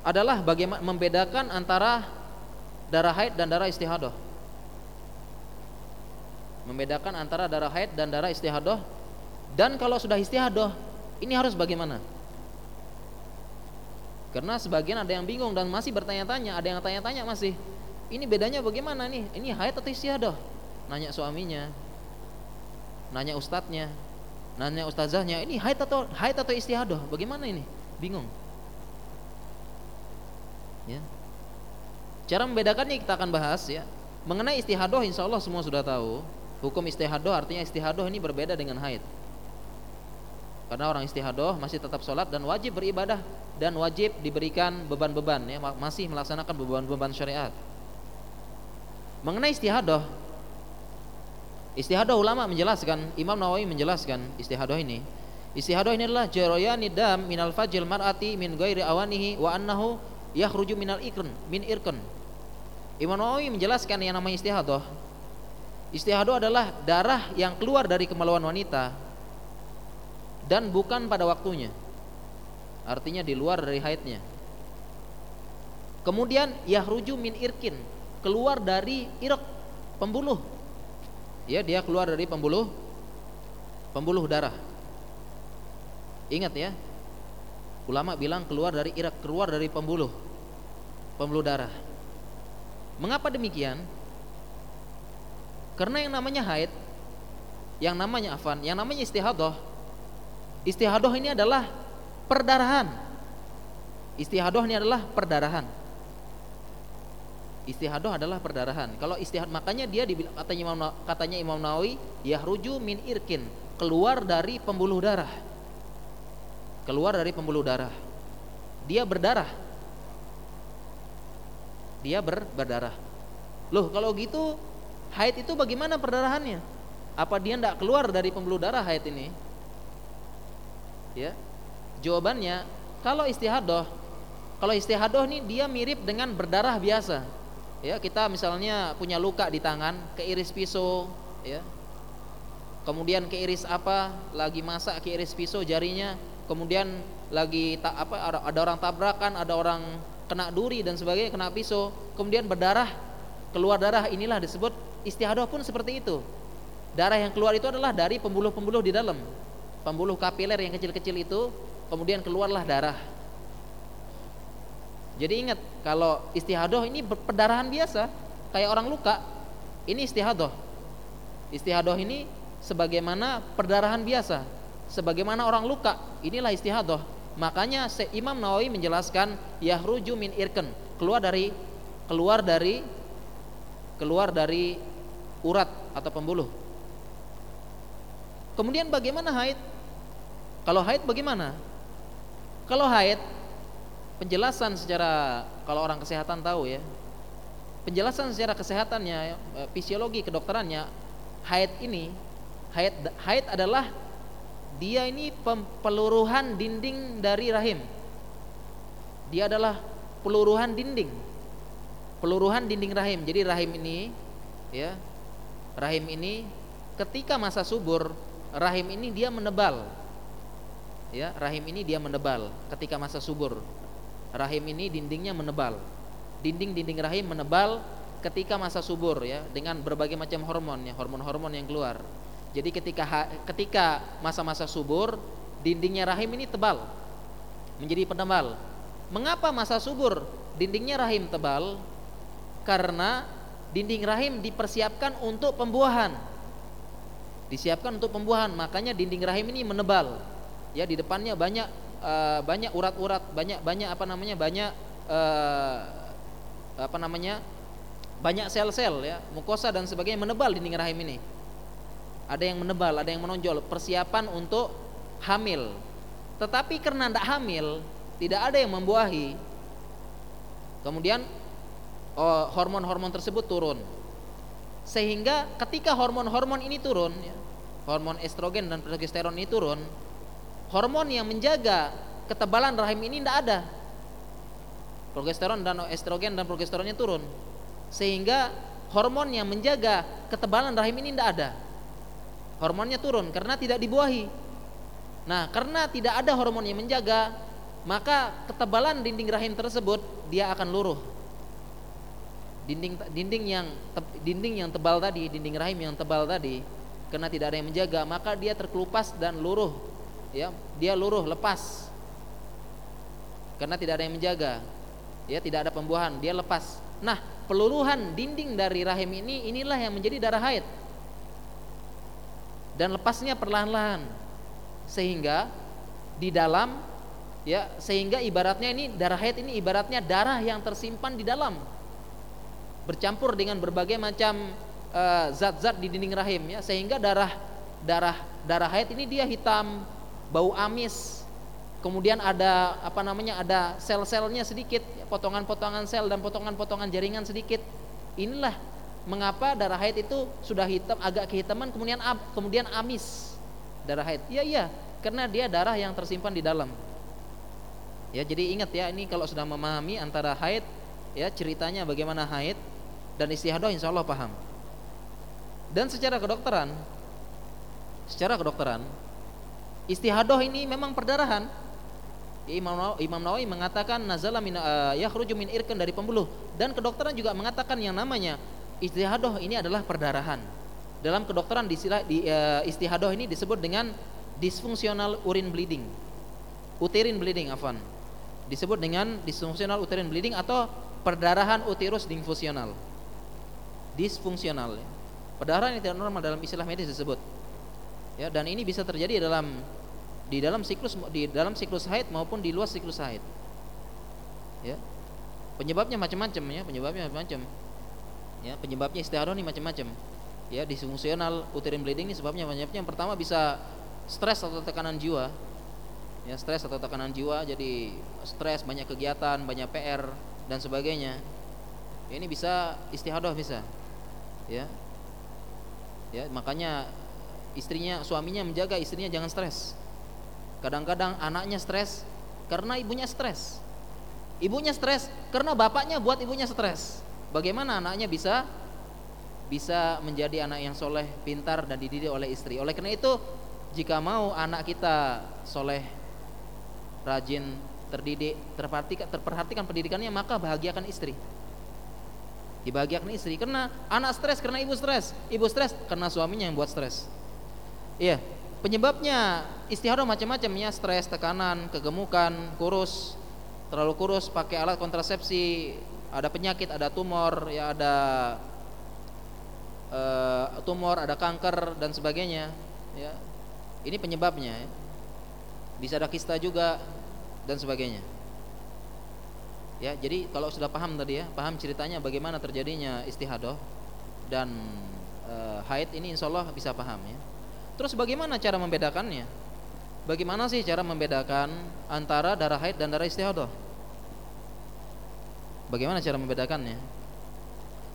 Adalah bagaimana membedakan antara darah haid dan darah istihadah. Membedakan antara darah haid dan darah istihadah. Dan kalau sudah istihadah, ini harus bagaimana? Karena sebagian ada yang bingung dan masih bertanya-tanya, ada yang tanya-tanya masih. Ini bedanya bagaimana nih? Ini haid atau istihadah? Nanya suaminya. Nanya ustadznya. Nanya ustazahnya, ini haid atau haid atau istihadah? Bagaimana ini? Bingung. Ya. Cara membedakannya kita akan bahas ya. Mengenai istihadoh insya Allah semua sudah tahu. Hukum istihadoh artinya istihadoh ini berbeda dengan haid. Karena orang istihadoh masih tetap sholat dan wajib beribadah dan wajib diberikan beban-beban ya masih melaksanakan beban-beban syariat. Mengenai istihadoh, istihadoh ulama menjelaskan, Imam Nawawi menjelaskan istihadoh ini. Istihadoh ini adalah jarayani dam minal fajil mar'ati min ghairi awanihi wa annahu yakhruju minal ikn min irkun Imam Nawawi menjelaskan yang namanya istihadah. Istihadah adalah darah yang keluar dari kemaluan wanita dan bukan pada waktunya. Artinya di luar dari haidnya. Kemudian yahruju min irkin, keluar dari irq, pembuluh. Ya, dia keluar dari pembuluh pembuluh darah. Ingat ya. Ulama bilang keluar dari irq, keluar dari pembuluh pembuluh darah. Mengapa demikian? Karena yang namanya haid, yang namanya afan, yang namanya istihadah, istihadah ini adalah perdarahan. Istihadah ini adalah perdarahan. Istihadah adalah perdarahan. Kalau istihad makanya dia katanya Imam katanya Imam Nawawi yahruju min irkin, keluar dari pembuluh darah. Keluar dari pembuluh darah. Dia berdarah dia ber, berdarah. Loh kalau gitu haid itu bagaimana perdarahannya? Apa dia tidak keluar dari pembuluh darah haid ini? Ya, jawabannya kalau istihadah Kalau istihadoh nih dia mirip dengan berdarah biasa. Ya, kita misalnya punya luka di tangan, keiris pisau, ya. Kemudian keiris apa? Lagi masak keiris pisau jarinya, kemudian lagi tak apa ada, ada orang tabrakan, ada orang kena duri dan sebagainya, kena pisau, kemudian berdarah, keluar darah, inilah disebut istihadoh pun seperti itu. Darah yang keluar itu adalah dari pembuluh-pembuluh di dalam. Pembuluh kapiler yang kecil-kecil itu kemudian keluarlah darah. Jadi ingat kalau istihadoh ini perdarahan biasa kayak orang luka. Ini istihadoh. Istihadoh ini sebagaimana perdarahan biasa, sebagaimana orang luka. Inilah istihadoh. Makanya Imam Nawawi menjelaskan yahruju min irken, keluar dari keluar dari keluar dari urat atau pembuluh. Kemudian bagaimana haid? Kalau haid bagaimana? Kalau haid penjelasan secara kalau orang kesehatan tahu ya penjelasan secara kesehatannya eh, fisiologi kedokterannya haid ini haid haid adalah dia ini peluruhan dinding dari rahim. Dia adalah peluruhan dinding peluruhan dinding rahim. Jadi rahim ini ya rahim ini ketika masa subur rahim ini dia menebal. Ya rahim ini dia menebal ketika masa subur rahim ini dindingnya menebal. Dinding-dinding rahim menebal ketika masa subur ya dengan berbagai macam hormon ya, hormon-hormon yang keluar. Jadi ketika ketika masa-masa subur, dindingnya rahim ini tebal. Menjadi penebal. Mengapa masa subur dindingnya rahim tebal? Karena dinding rahim dipersiapkan untuk pembuahan. Disiapkan untuk pembuahan, makanya dinding rahim ini menebal. Ya, di depannya banyak uh, banyak urat-urat, banyak banyak apa namanya? banyak uh, apa namanya? banyak sel-sel ya, mukosa dan sebagainya menebal dinding rahim ini. Ada yang menebal, ada yang menonjol, persiapan untuk hamil. Tetapi karena tidak hamil, tidak ada yang membuahi. Kemudian oh, hormon-hormon tersebut turun. Sehingga ketika hormon-hormon ini turun, ya, hormon estrogen dan progesteron ini turun, hormon yang menjaga ketebalan rahim ini tidak ada. Progesteron dan estrogen dan progesteronnya turun. Sehingga hormon yang menjaga ketebalan rahim ini tidak ada. Hormonnya turun karena tidak dibuahi. Nah, karena tidak ada hormon yang menjaga, maka ketebalan dinding rahim tersebut dia akan luruh. Dinding dinding yang te, dinding yang tebal tadi, dinding rahim yang tebal tadi, karena tidak ada yang menjaga, maka dia terkelupas dan luruh ya dia luruh lepas. Karena tidak ada yang menjaga. Ya tidak ada pembuahan dia lepas. Nah peluruhan dinding dari rahim ini inilah yang menjadi darah haid. Dan lepasnya perlahan-lahan. Sehingga di dalam ya sehingga ibaratnya ini darah haid ini ibaratnya darah yang tersimpan di dalam. Bercampur dengan berbagai macam eh, zat-zat uh, di dinding rahim ya. Sehingga darah darah darah haid ini dia hitam bau amis. Kemudian ada apa namanya ada sel-selnya sedikit potongan-potongan sel dan potongan-potongan jaringan sedikit. Inilah mengapa darah haid itu sudah hitam agak kehitaman kemudian kemudian amis darah haid. Iya iya karena dia darah yang tersimpan di dalam. Ya jadi ingat ya ini kalau sudah memahami antara haid ya ceritanya bagaimana haid dan istihadah insya Allah paham. Dan secara kedokteran secara kedokteran Istihadoh ini memang perdarahan. Imam Nawawi, Imam Nawawi mengatakan nazala min uh, min irkan dari pembuluh dan kedokteran juga mengatakan yang namanya istihadoh ini adalah perdarahan. Dalam kedokteran di, uh, istihadoh ini disebut dengan disfungsional urine bleeding. Uterine bleeding afan. Disebut dengan disfungsional uterine bleeding atau perdarahan uterus disfungsional. Disfungsional. Perdarahan yang tidak normal dalam istilah medis disebut. Ya, dan ini bisa terjadi dalam di dalam siklus di dalam siklus haid maupun di luar siklus haid. Ya. Penyebabnya macam-macam ya, penyebabnya macam-macam. Ya, penyebabnya istihadah ini macam-macam. Ya, disfungsional uterine bleeding ini sebabnya banyaknya yang pertama bisa stres atau tekanan jiwa. Ya, stres atau tekanan jiwa jadi stres, banyak kegiatan, banyak PR dan sebagainya. Ini bisa istihadah bisa. Ya. Ya, makanya istrinya suaminya menjaga istrinya jangan stres Kadang-kadang anaknya stres karena ibunya stres. Ibunya stres karena bapaknya buat ibunya stres. Bagaimana anaknya bisa bisa menjadi anak yang soleh, pintar dan dididik oleh istri. Oleh karena itu, jika mau anak kita soleh, rajin, terdidik, terperhatikan, terperhatikan pendidikannya, maka bahagiakan istri. Dibahagiakan istri karena anak stres karena ibu stres, ibu stres karena suaminya yang buat stres. Iya, penyebabnya istihadah macam-macam ya, stres, tekanan, kegemukan, kurus, terlalu kurus, pakai alat kontrasepsi, ada penyakit, ada tumor, ya ada uh, tumor, ada kanker dan sebagainya. Ya, ini penyebabnya. Ya. Bisa ada kista juga dan sebagainya. Ya, jadi kalau sudah paham tadi ya, paham ceritanya bagaimana terjadinya istihadah dan uh, haid ini insya Allah bisa paham ya. Terus bagaimana cara membedakannya? Bagaimana sih cara membedakan antara darah haid dan darah istihadah? Bagaimana cara membedakannya?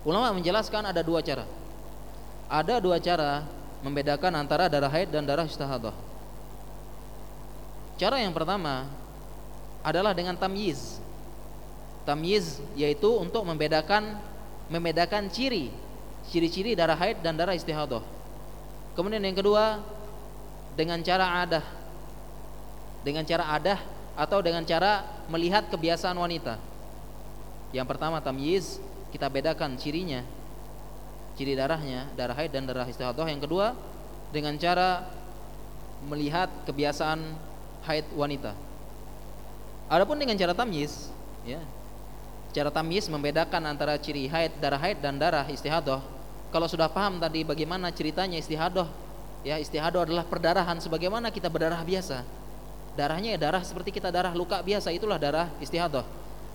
Ulama menjelaskan ada dua cara. Ada dua cara membedakan antara darah haid dan darah istihadah. Cara yang pertama adalah dengan tamyiz. Tamyiz yaitu untuk membedakan membedakan ciri ciri-ciri darah haid dan darah istihadah. Kemudian yang kedua dengan cara adah. Dengan cara adah atau dengan cara melihat kebiasaan wanita. Yang pertama tamyiz, kita bedakan cirinya ciri darahnya, darah haid dan darah istihadah. Yang kedua, dengan cara melihat kebiasaan haid wanita. Adapun dengan cara tamyiz, ya. Cara tamyiz membedakan antara ciri haid, darah haid dan darah istihadah. Kalau sudah paham tadi bagaimana ceritanya istihadah, ya istihadah adalah perdarahan sebagaimana kita berdarah biasa. Darahnya ya darah seperti kita darah luka biasa, itulah darah istihadah.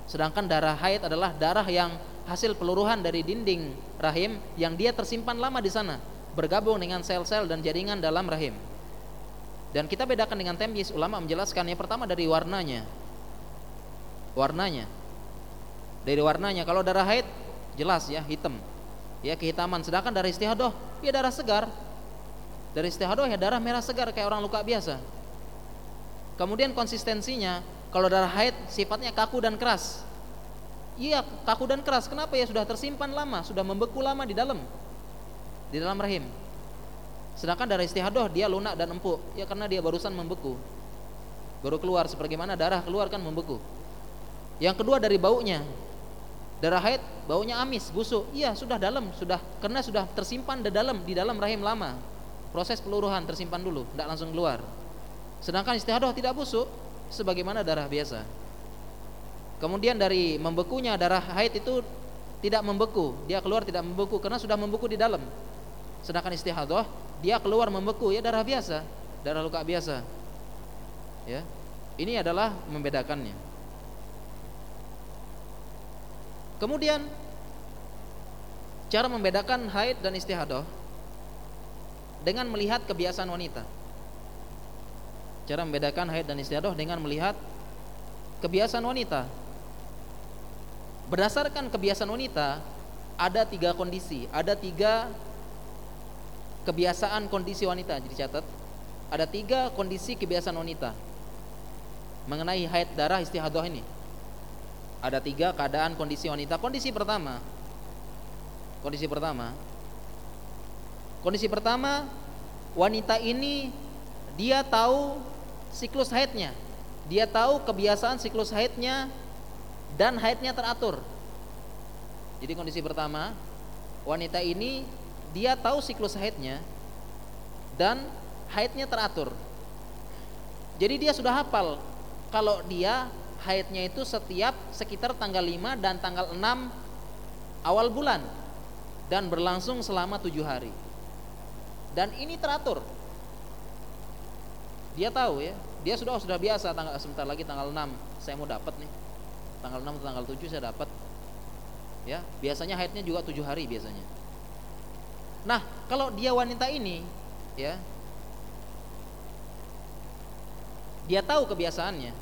Sedangkan darah haid adalah darah yang hasil peluruhan dari dinding rahim yang dia tersimpan lama di sana, bergabung dengan sel-sel dan jaringan dalam rahim. Dan kita bedakan dengan temyis, ulama menjelaskan yang pertama dari warnanya. Warnanya. Dari warnanya, kalau darah haid jelas ya hitam. Ya kehitaman, sedangkan darah istihadah ya darah segar. Dari istihadah ya darah merah segar kayak orang luka biasa. Kemudian konsistensinya, kalau darah haid sifatnya kaku dan keras. Iya, kaku dan keras. Kenapa ya? Sudah tersimpan lama, sudah membeku lama di dalam di dalam rahim. Sedangkan darah istihadah dia lunak dan empuk, ya karena dia barusan membeku. Baru keluar sebagaimana darah keluar kan membeku. Yang kedua dari baunya. Darah haid baunya amis, busuk. Iya, sudah dalam, sudah karena sudah tersimpan di dalam di dalam rahim lama. Proses peluruhan tersimpan dulu, tidak langsung keluar. Sedangkan istihadah tidak busuk sebagaimana darah biasa. Kemudian dari membekunya darah haid itu tidak membeku, dia keluar tidak membeku karena sudah membeku di dalam. Sedangkan istihadah dia keluar membeku ya darah biasa, darah luka biasa. Ya. Ini adalah membedakannya. Kemudian cara membedakan haid dan istihadah dengan melihat kebiasaan wanita. Cara membedakan haid dan istihadah dengan melihat kebiasaan wanita. Berdasarkan kebiasaan wanita, ada tiga kondisi, ada tiga kebiasaan kondisi wanita. Jadi catat, ada tiga kondisi kebiasaan wanita mengenai haid darah istihadah ini. Ada tiga keadaan kondisi wanita. Kondisi pertama, kondisi pertama, kondisi pertama wanita ini dia tahu siklus haidnya, dia tahu kebiasaan siklus haidnya dan haidnya teratur. Jadi kondisi pertama, wanita ini dia tahu siklus haidnya dan haidnya teratur. Jadi dia sudah hafal kalau dia haidnya itu setiap sekitar tanggal 5 dan tanggal 6 awal bulan dan berlangsung selama tujuh hari. Dan ini teratur. Dia tahu ya, dia sudah sudah biasa tanggal sebentar lagi tanggal 6 saya mau dapat nih tanggal 6 atau tanggal 7 saya dapat ya biasanya haidnya juga tujuh hari biasanya nah kalau dia wanita ini ya dia tahu kebiasaannya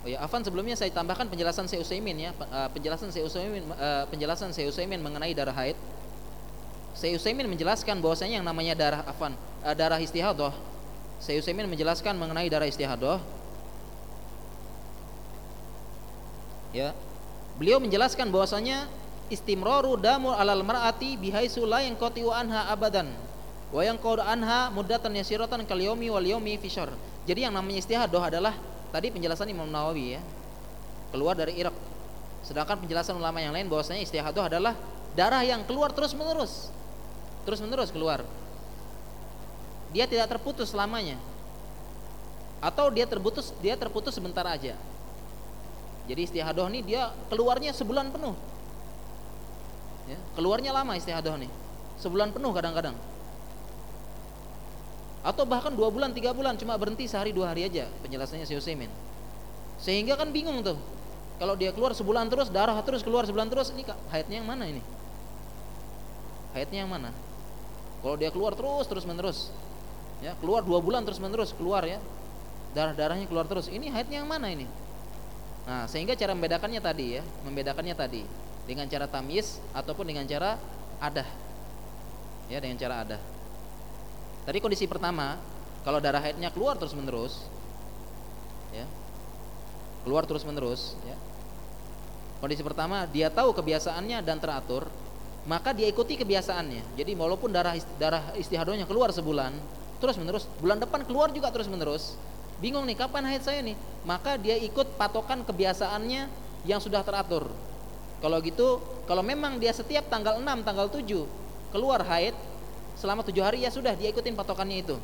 oh ya Afan sebelumnya saya tambahkan penjelasan saya Usaimin ya. Eh, penjelasan saya Usaimin eh, penjelasan saya Usaimin mengenai darah haid. Saya Usaimin menjelaskan bahwasanya yang namanya darah Afan eh, darah istihadah. Saya Usaimin menjelaskan mengenai darah istihadah. Ya. Beliau menjelaskan bahwasanya istimraru damu alal mar'ati bihaisu la yanqati'u anha abadan wa yanqadu anha muddatan yasiratan kal yaumi wal yaumi fi Jadi yang namanya istihadah adalah tadi penjelasan Imam Nawawi ya. Keluar dari Irak. Sedangkan penjelasan ulama yang lain bahwasanya istihadah adalah darah yang keluar terus-menerus. Terus-menerus keluar. Dia tidak terputus selamanya. Atau dia terputus dia terputus sebentar aja. Jadi istihadah ini dia keluarnya sebulan penuh. Ya, keluarnya lama istihadah nih. Sebulan penuh kadang-kadang. Atau bahkan dua bulan, tiga bulan cuma berhenti sehari dua hari aja penjelasannya Utsaimin. Sehingga kan bingung tuh. Kalau dia keluar sebulan terus, darah terus keluar sebulan terus, ini haidnya yang mana ini? Haidnya yang mana? Kalau dia keluar terus terus menerus, ya keluar dua bulan terus menerus keluar ya, darah darahnya keluar terus. Ini haidnya yang mana ini? Nah, sehingga cara membedakannya tadi ya, membedakannya tadi dengan cara tamis ataupun dengan cara adah. Ya, dengan cara adah. Tadi kondisi pertama, kalau darah haidnya keluar terus-menerus ya. Keluar terus-menerus ya. Kondisi pertama, dia tahu kebiasaannya dan teratur, maka dia ikuti kebiasaannya. Jadi walaupun darah darah istihadahnya keluar sebulan, terus-menerus, bulan depan keluar juga terus-menerus, bingung nih kapan haid saya nih maka dia ikut patokan kebiasaannya yang sudah teratur kalau gitu kalau memang dia setiap tanggal 6 tanggal 7 keluar haid selama tujuh hari ya sudah dia ikutin patokannya itu.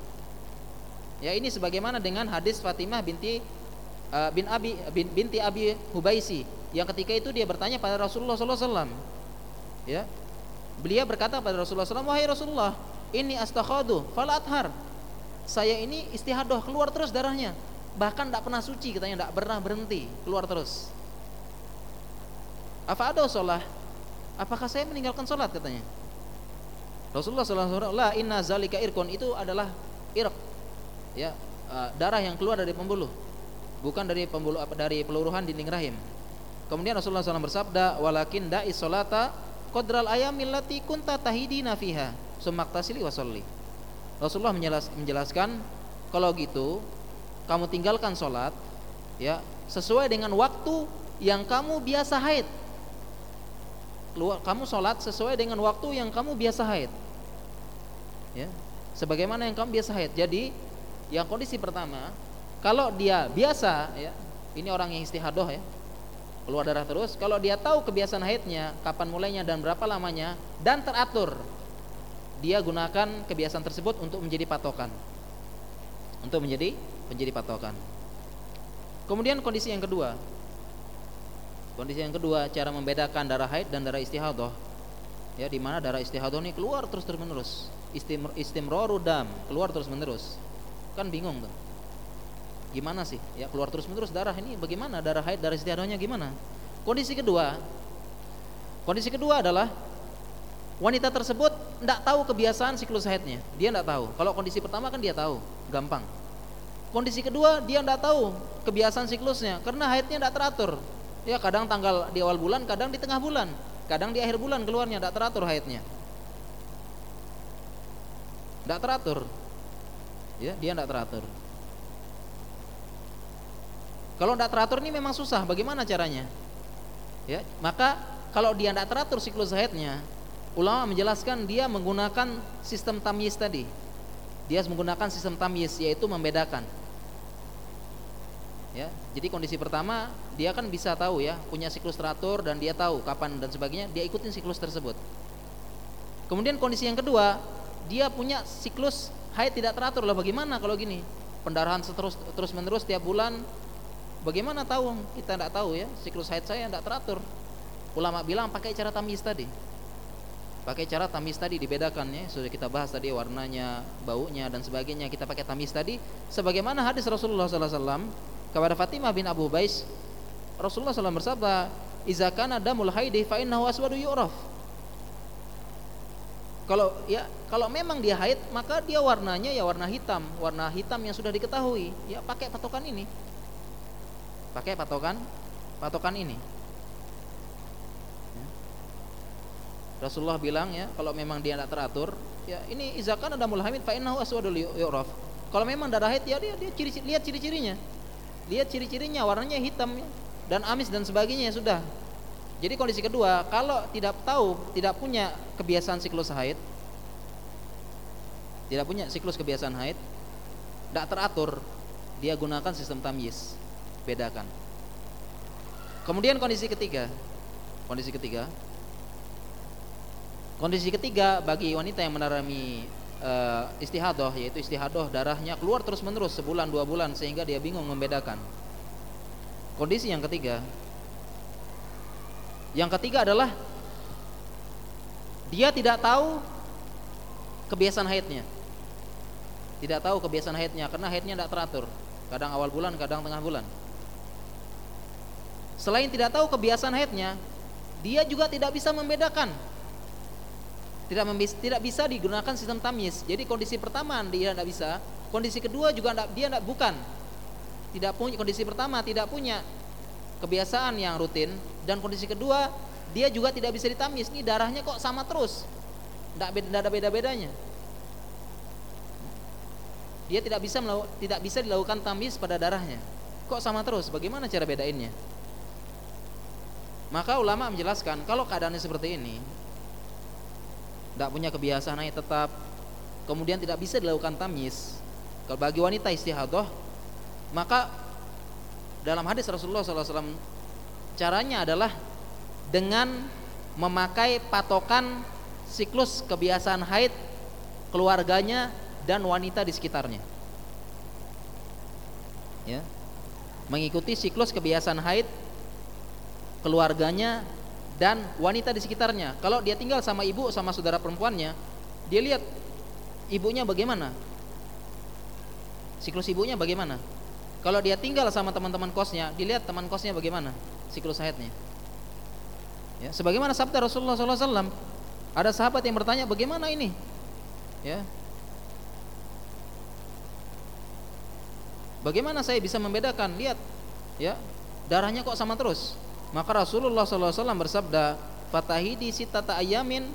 Ya ini sebagaimana dengan hadis Fatimah binti uh, bin Abi bin, binti Abi Hubaisi yang ketika itu dia bertanya pada Rasulullah SAW ya beliau berkata pada Rasulullah SAW wahai Rasulullah ini astaghadu falathar saya ini istihadah keluar terus darahnya. Bahkan tidak pernah suci katanya tidak pernah berhenti keluar terus. Apa ada sholat? Apakah saya meninggalkan sholat katanya Rasulullah SAW la inna zalika irkon itu adalah irk ya uh, darah yang keluar dari pembuluh bukan dari pembuluh dari peluruhan dinding rahim. Kemudian Rasulullah SAW bersabda walakin da'i sholata qadral ayamil lati kunta tahidina fiha sumaktasili wasolli Rasulullah menjelaskan kalau gitu kamu tinggalkan sholat ya sesuai dengan waktu yang kamu biasa haid. Kamu sholat sesuai dengan waktu yang kamu biasa haid ya sebagaimana yang kamu biasa haid jadi yang kondisi pertama kalau dia biasa ya ini orang yang istihadoh ya keluar darah terus kalau dia tahu kebiasaan haidnya kapan mulainya dan berapa lamanya dan teratur dia gunakan kebiasaan tersebut untuk menjadi patokan. Untuk menjadi menjadi patokan. Kemudian kondisi yang kedua. Kondisi yang kedua cara membedakan darah haid dan darah istihadah. Ya, di mana darah istihadah ini keluar terus terus menerus. Istim istimraru dam, keluar terus menerus. Kan bingung tuh. Gimana sih? Ya keluar terus menerus darah ini bagaimana? Darah haid, darah istihadahnya gimana? Kondisi kedua. Kondisi kedua adalah wanita tersebut tidak tahu kebiasaan siklus haidnya dia tidak tahu kalau kondisi pertama kan dia tahu gampang kondisi kedua dia tidak tahu kebiasaan siklusnya karena haidnya tidak teratur ya kadang tanggal di awal bulan kadang di tengah bulan kadang di akhir bulan keluarnya tidak teratur haidnya tidak teratur ya dia tidak teratur kalau tidak teratur ini memang susah bagaimana caranya ya maka kalau dia tidak teratur siklus haidnya ulama menjelaskan dia menggunakan sistem tamyiz tadi. Dia menggunakan sistem tamyiz yaitu membedakan. Ya, jadi kondisi pertama dia kan bisa tahu ya, punya siklus teratur dan dia tahu kapan dan sebagainya, dia ikutin siklus tersebut. Kemudian kondisi yang kedua, dia punya siklus haid tidak teratur. Lah bagaimana kalau gini? Pendarahan terus terus menerus tiap bulan. Bagaimana tahu? Kita tidak tahu ya, siklus haid saya tidak teratur. Ulama bilang pakai cara tamyiz tadi. Pakai cara tamis tadi dibedakan ya. Sudah kita bahas tadi warnanya baunya dan sebagainya. Kita pakai tamis tadi. Sebagaimana hadis Rasulullah SAW kepada Fatimah bin Abu Bais Rasulullah SAW bersabda iza kana damul haidi fa aswadu yu'raf kalau ya kalau memang dia haid maka dia warnanya ya warna hitam. Warna hitam yang sudah diketahui. Ya pakai patokan ini. Pakai patokan patokan ini. Rasulullah bilang ya kalau memang dia tidak teratur ya ini izakan ada mulhamid fa innahu aswadul yu'raf. Kalau memang darah haid ya dia, dia ciri, lihat ciri-cirinya. Lihat ciri-cirinya warnanya hitam ya. dan amis dan sebagainya sudah. Jadi kondisi kedua, kalau tidak tahu, tidak punya kebiasaan siklus haid, tidak punya siklus kebiasaan haid, tidak teratur, dia gunakan sistem tamyiz, bedakan. Kemudian kondisi ketiga, kondisi ketiga, kondisi ketiga bagi wanita yang mengalami uh, istihadoh, yaitu istihadoh darahnya keluar terus menerus sebulan dua bulan sehingga dia bingung membedakan. Kondisi yang ketiga, yang ketiga adalah dia tidak tahu kebiasaan haidnya. Tidak tahu kebiasaan haidnya karena haidnya tidak teratur. Kadang awal bulan, kadang tengah bulan. Selain tidak tahu kebiasaan haidnya, dia juga tidak bisa membedakan. Tidak tidak bisa digunakan sistem tamyiz. Jadi kondisi pertama dia tidak bisa, kondisi kedua juga dia tidak bukan. Tidak punya kondisi pertama tidak punya kebiasaan yang rutin. Dan kondisi kedua dia juga tidak bisa ditamis. Nih darahnya kok sama terus? Tidak beda, ada beda-bedanya. Dia tidak bisa tidak bisa dilakukan tamis pada darahnya. Kok sama terus? Bagaimana cara bedainnya? Maka ulama menjelaskan kalau keadaannya seperti ini tidak punya kebiasaan naik tetap kemudian tidak bisa dilakukan tamis. Kalau bagi wanita istihadah maka dalam hadis Rasulullah SAW caranya adalah dengan memakai patokan siklus kebiasaan haid keluarganya dan wanita di sekitarnya. Ya. Mengikuti siklus kebiasaan haid keluarganya dan wanita di sekitarnya. Kalau dia tinggal sama ibu sama saudara perempuannya dia lihat ibunya bagaimana? Siklus ibunya bagaimana kalau dia tinggal sama teman-teman kosnya, dilihat teman kosnya bagaimana siklus haidnya. Ya, sebagaimana sabda Rasulullah SAW, ada sahabat yang bertanya bagaimana ini, ya, bagaimana saya bisa membedakan? Lihat, ya, darahnya kok sama terus. Maka Rasulullah SAW bersabda, fatahidi sitata ayamin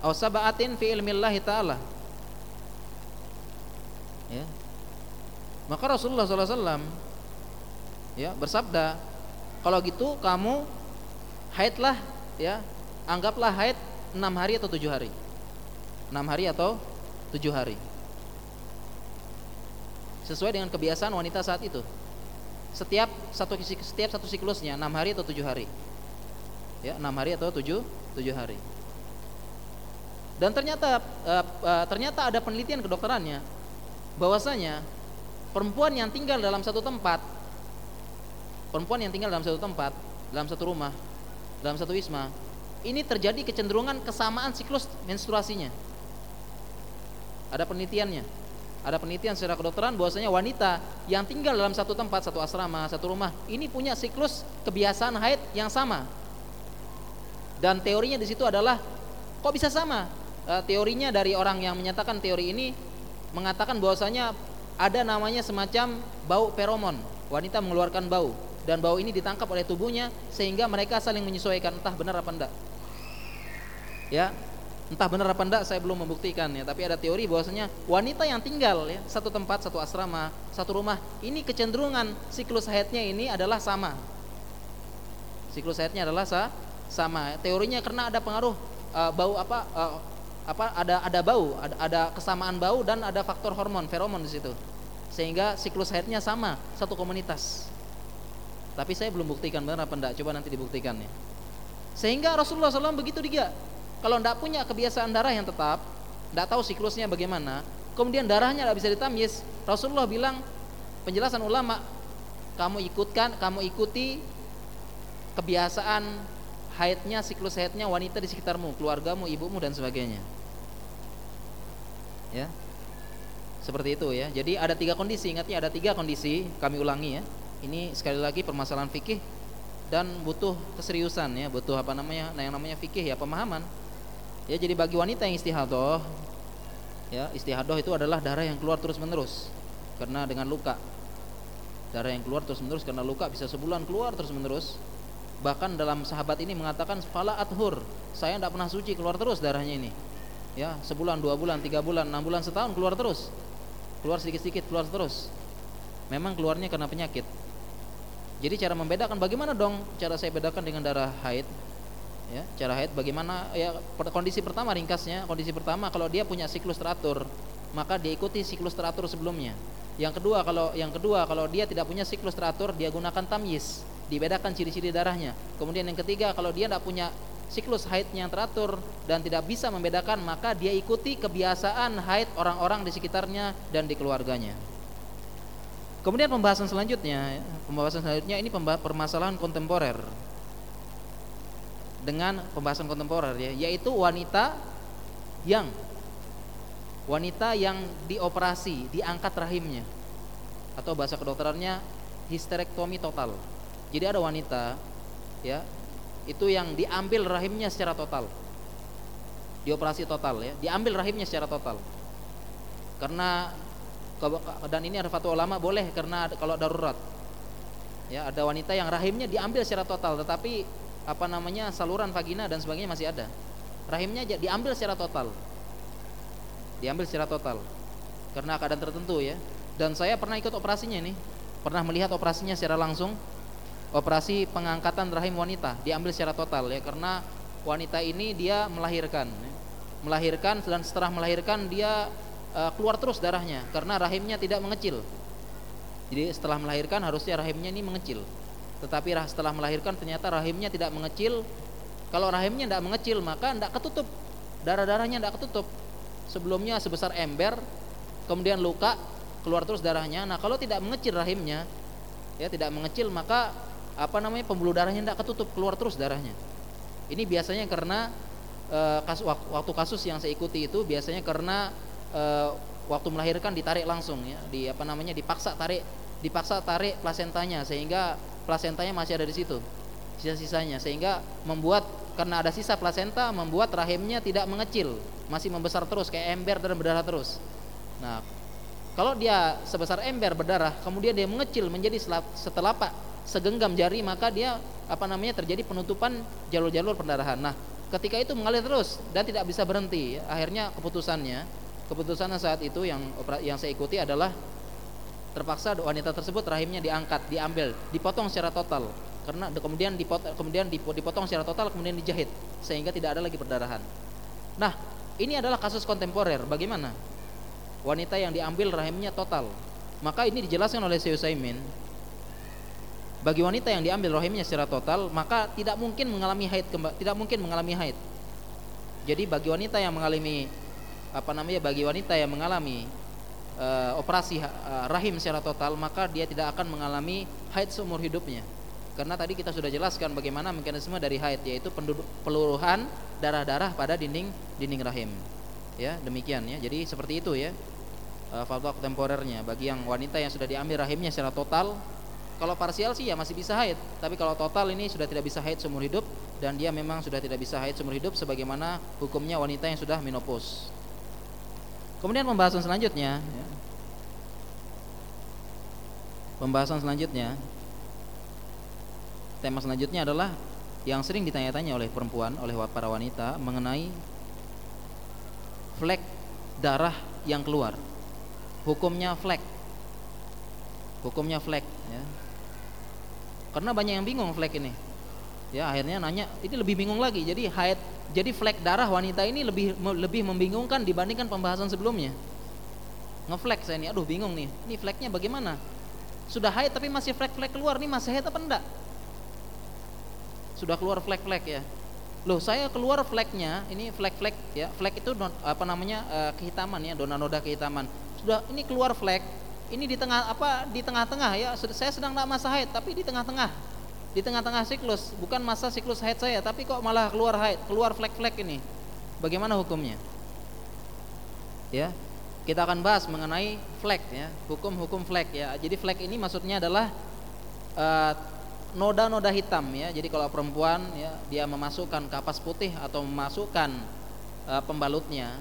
aw sab'atin fi ilmillahi ta'ala. Ya, maka Rasulullah SAW ya bersabda, kalau gitu kamu haidlah ya, anggaplah haid enam hari atau tujuh hari, enam hari atau tujuh hari, sesuai dengan kebiasaan wanita saat itu. Setiap satu setiap satu siklusnya enam hari atau tujuh hari, ya enam hari atau tujuh tujuh hari. Dan ternyata uh, uh, ternyata ada penelitian kedokterannya bahwasanya perempuan yang tinggal dalam satu tempat. Perempuan yang tinggal dalam satu tempat dalam satu rumah dalam satu wisma ini terjadi kecenderungan kesamaan siklus menstruasinya. Ada penelitiannya. Ada penelitian secara kedokteran bahwasanya wanita yang tinggal dalam satu tempat satu asrama satu rumah ini punya siklus kebiasaan haid yang sama. Dan teorinya di situ adalah kok bisa sama? E, teorinya dari orang yang menyatakan teori ini mengatakan bahwasanya ada namanya semacam bau feromon. Wanita mengeluarkan bau dan bau ini ditangkap oleh tubuhnya sehingga mereka saling menyesuaikan entah benar apa enggak. Ya, entah benar apa enggak saya belum membuktikan ya, tapi ada teori bahwasanya wanita yang tinggal ya satu tempat, satu asrama, satu rumah, ini kecenderungan siklus haidnya ini adalah sama. Siklus haidnya adalah sa sama. Teorinya karena ada pengaruh uh, bau apa uh, apa ada ada bau, ada, ada kesamaan bau dan ada faktor hormon, feromon di situ. Sehingga siklus haidnya sama, satu komunitas. Tapi saya belum buktikan benar apa enggak, coba nanti dibuktikan ya. Sehingga Rasulullah SAW begitu juga. Kalau enggak punya kebiasaan darah yang tetap, enggak tahu siklusnya bagaimana, kemudian darahnya enggak bisa ditamyiz, Rasulullah bilang penjelasan ulama, kamu ikutkan, kamu ikuti kebiasaan haidnya, siklus haidnya wanita di sekitarmu, keluargamu, ibumu dan sebagainya. Ya. Seperti itu ya. Jadi ada tiga kondisi. Ingatnya ada tiga kondisi kami ulangi ya. Ini sekali lagi permasalahan fikih dan butuh keseriusan ya. Butuh apa namanya nah yang namanya fikih ya pemahaman. Ya jadi bagi wanita yang istihadoh ya istihadoh itu adalah darah yang keluar terus menerus karena dengan luka. Darah yang keluar terus menerus karena luka bisa sebulan keluar terus menerus bahkan dalam sahabat ini mengatakan fala athur saya tidak pernah suci keluar terus darahnya ini ya sebulan dua bulan tiga bulan enam bulan setahun keluar terus keluar sedikit sedikit keluar terus memang keluarnya karena penyakit Jadi cara membedakan bagaimana dong cara saya bedakan dengan darah haid? Ya, cara haid bagaimana? Ya kondisi pertama ringkasnya, kondisi pertama kalau dia punya siklus teratur, maka dia ikuti siklus teratur sebelumnya. Yang kedua kalau yang kedua kalau dia tidak punya siklus teratur, dia gunakan tamyiz, dibedakan ciri-ciri darahnya. Kemudian yang ketiga kalau dia tidak punya siklus haidnya yang teratur dan tidak bisa membedakan maka dia ikuti kebiasaan haid orang-orang di sekitarnya dan di keluarganya. Kemudian pembahasan selanjutnya, pembahasan selanjutnya ini permasalahan kontemporer dengan pembahasan kontemporer ya, yaitu wanita yang wanita yang dioperasi, diangkat rahimnya atau bahasa kedokterannya histerektomi total. Jadi ada wanita ya itu yang diambil rahimnya secara total. Dioperasi total ya diambil rahimnya secara total. Karena dan ini ada fatwa ulama boleh karena kalau darurat. Ya ada wanita yang rahimnya diambil secara total tetapi apa namanya saluran vagina dan sebagainya masih ada. Rahimnya diambil secara total. Diambil secara total. Karena keadaan tertentu ya. Dan saya pernah ikut operasinya ini. Pernah melihat operasinya secara langsung operasi pengangkatan rahim wanita diambil secara total ya karena wanita ini dia melahirkan ya. melahirkan dan setelah melahirkan dia uh, keluar terus darahnya karena rahimnya tidak mengecil. Jadi setelah melahirkan harusnya rahimnya ini mengecil. Tetapi setelah melahirkan ternyata rahimnya tidak mengecil. Kalau rahimnya tidak mengecil maka tidak ketutup. Darah-darahnya tidak ketutup. Sebelumnya sebesar ember kemudian luka keluar terus darahnya. Nah kalau tidak mengecil rahimnya ya tidak mengecil maka apa namanya pembuluh darahnya tidak ketutup keluar terus darahnya. Ini biasanya karena e, kas, waktu kasus yang saya ikuti itu biasanya karena e, waktu melahirkan ditarik langsung ya di apa namanya dipaksa tarik dipaksa tarik plasentanya sehingga plasentanya masih ada di situ sisa-sisanya. Sehingga membuat karena ada sisa plasenta membuat rahimnya tidak mengecil masih membesar terus kayak ember dan berdarah terus. Nah kalau dia sebesar ember berdarah kemudian dia mengecil menjadi setelapak segenggam jari maka dia apa namanya terjadi penutupan jalur-jalur pendarahan. Nah, ketika itu mengalir terus dan tidak bisa berhenti, akhirnya keputusannya, keputusan saat itu yang yang saya ikuti adalah terpaksa wanita tersebut rahimnya diangkat, diambil, dipotong secara total karena kemudian dipotong, kemudian dipotong secara total kemudian dijahit sehingga tidak ada lagi perdarahan. Nah, ini adalah kasus kontemporer. Bagaimana? Wanita yang diambil rahimnya total. Maka ini dijelaskan oleh Utsaimin bagi wanita yang diambil rahimnya secara total maka tidak mungkin mengalami haid tidak mungkin mengalami haid. Jadi bagi wanita yang mengalami apa namanya bagi wanita yang mengalami uh, operasi uh, rahim secara total maka dia tidak akan mengalami haid seumur hidupnya. Karena tadi kita sudah jelaskan bagaimana mekanisme dari haid yaitu peluruhan darah-darah pada dinding dinding rahim. Ya demikian ya. Jadi seperti itu ya uh, fatwa temporernya. Bagi yang wanita yang sudah diambil rahimnya secara total kalau parsial sih ya masih bisa haid, tapi kalau total ini sudah tidak bisa haid seumur hidup dan dia memang sudah tidak bisa haid seumur hidup sebagaimana hukumnya wanita yang sudah menopause. Kemudian pembahasan selanjutnya ya. Pembahasan selanjutnya Tema selanjutnya adalah yang sering ditanya-tanya oleh perempuan, oleh para wanita mengenai flek darah yang keluar. Hukumnya flek. Hukumnya flek ya karena banyak yang bingung flek ini. Ya akhirnya nanya ini lebih bingung lagi. Jadi haid jadi flek darah wanita ini lebih lebih membingungkan dibandingkan pembahasan sebelumnya. Ngeflek saya ini aduh bingung nih. Ini fleknya bagaimana? Sudah haid tapi masih flek-flek keluar nih masih haid apa enggak? Sudah keluar flek-flek ya. Loh saya keluar fleknya ini flek-flek ya flek itu apa namanya uh, kehitaman ya noda-noda kehitaman. Sudah ini keluar flek ini di tengah apa di tengah-tengah ya. Saya sedang tidak masa haid tapi di tengah-tengah. Di tengah-tengah siklus. Bukan masa siklus haid saya tapi kok malah keluar haid keluar flek-flek ini. Bagaimana hukumnya? Ya kita akan bahas mengenai flek ya hukum-hukum flek ya. Jadi flek ini maksudnya adalah uh, noda-noda hitam ya. Jadi kalau perempuan ya dia memasukkan kapas putih atau memasukkan uh, pembalutnya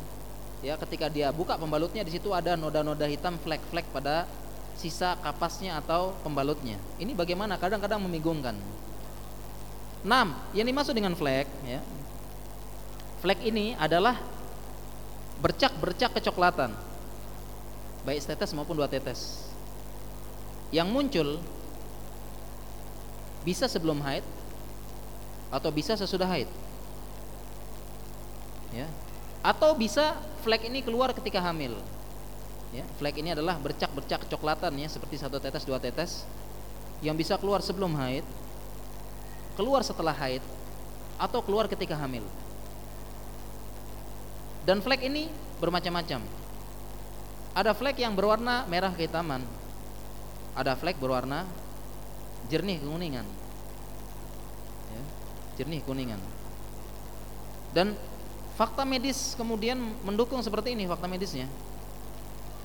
ya ketika dia buka pembalutnya di situ ada noda-noda hitam flek-flek pada sisa kapasnya atau pembalutnya. Ini bagaimana? Kadang-kadang membingungkan. 6. Yang dimaksud dengan flek ya. Flek ini adalah bercak-bercak kecoklatan. Baik setetes maupun dua tetes. Yang muncul bisa sebelum haid atau bisa sesudah haid. Ya. Atau bisa flek ini keluar ketika hamil. Ya, flek ini adalah bercak-bercak kecoklatan ya, seperti satu tetes, dua tetes yang bisa keluar sebelum haid, keluar setelah haid, atau keluar ketika hamil. Dan flek ini bermacam-macam. Ada flek yang berwarna merah kehitaman. Ada flek berwarna jernih kekuningan. Ya, jernih kuningan. Dan fakta medis kemudian mendukung seperti ini fakta medisnya.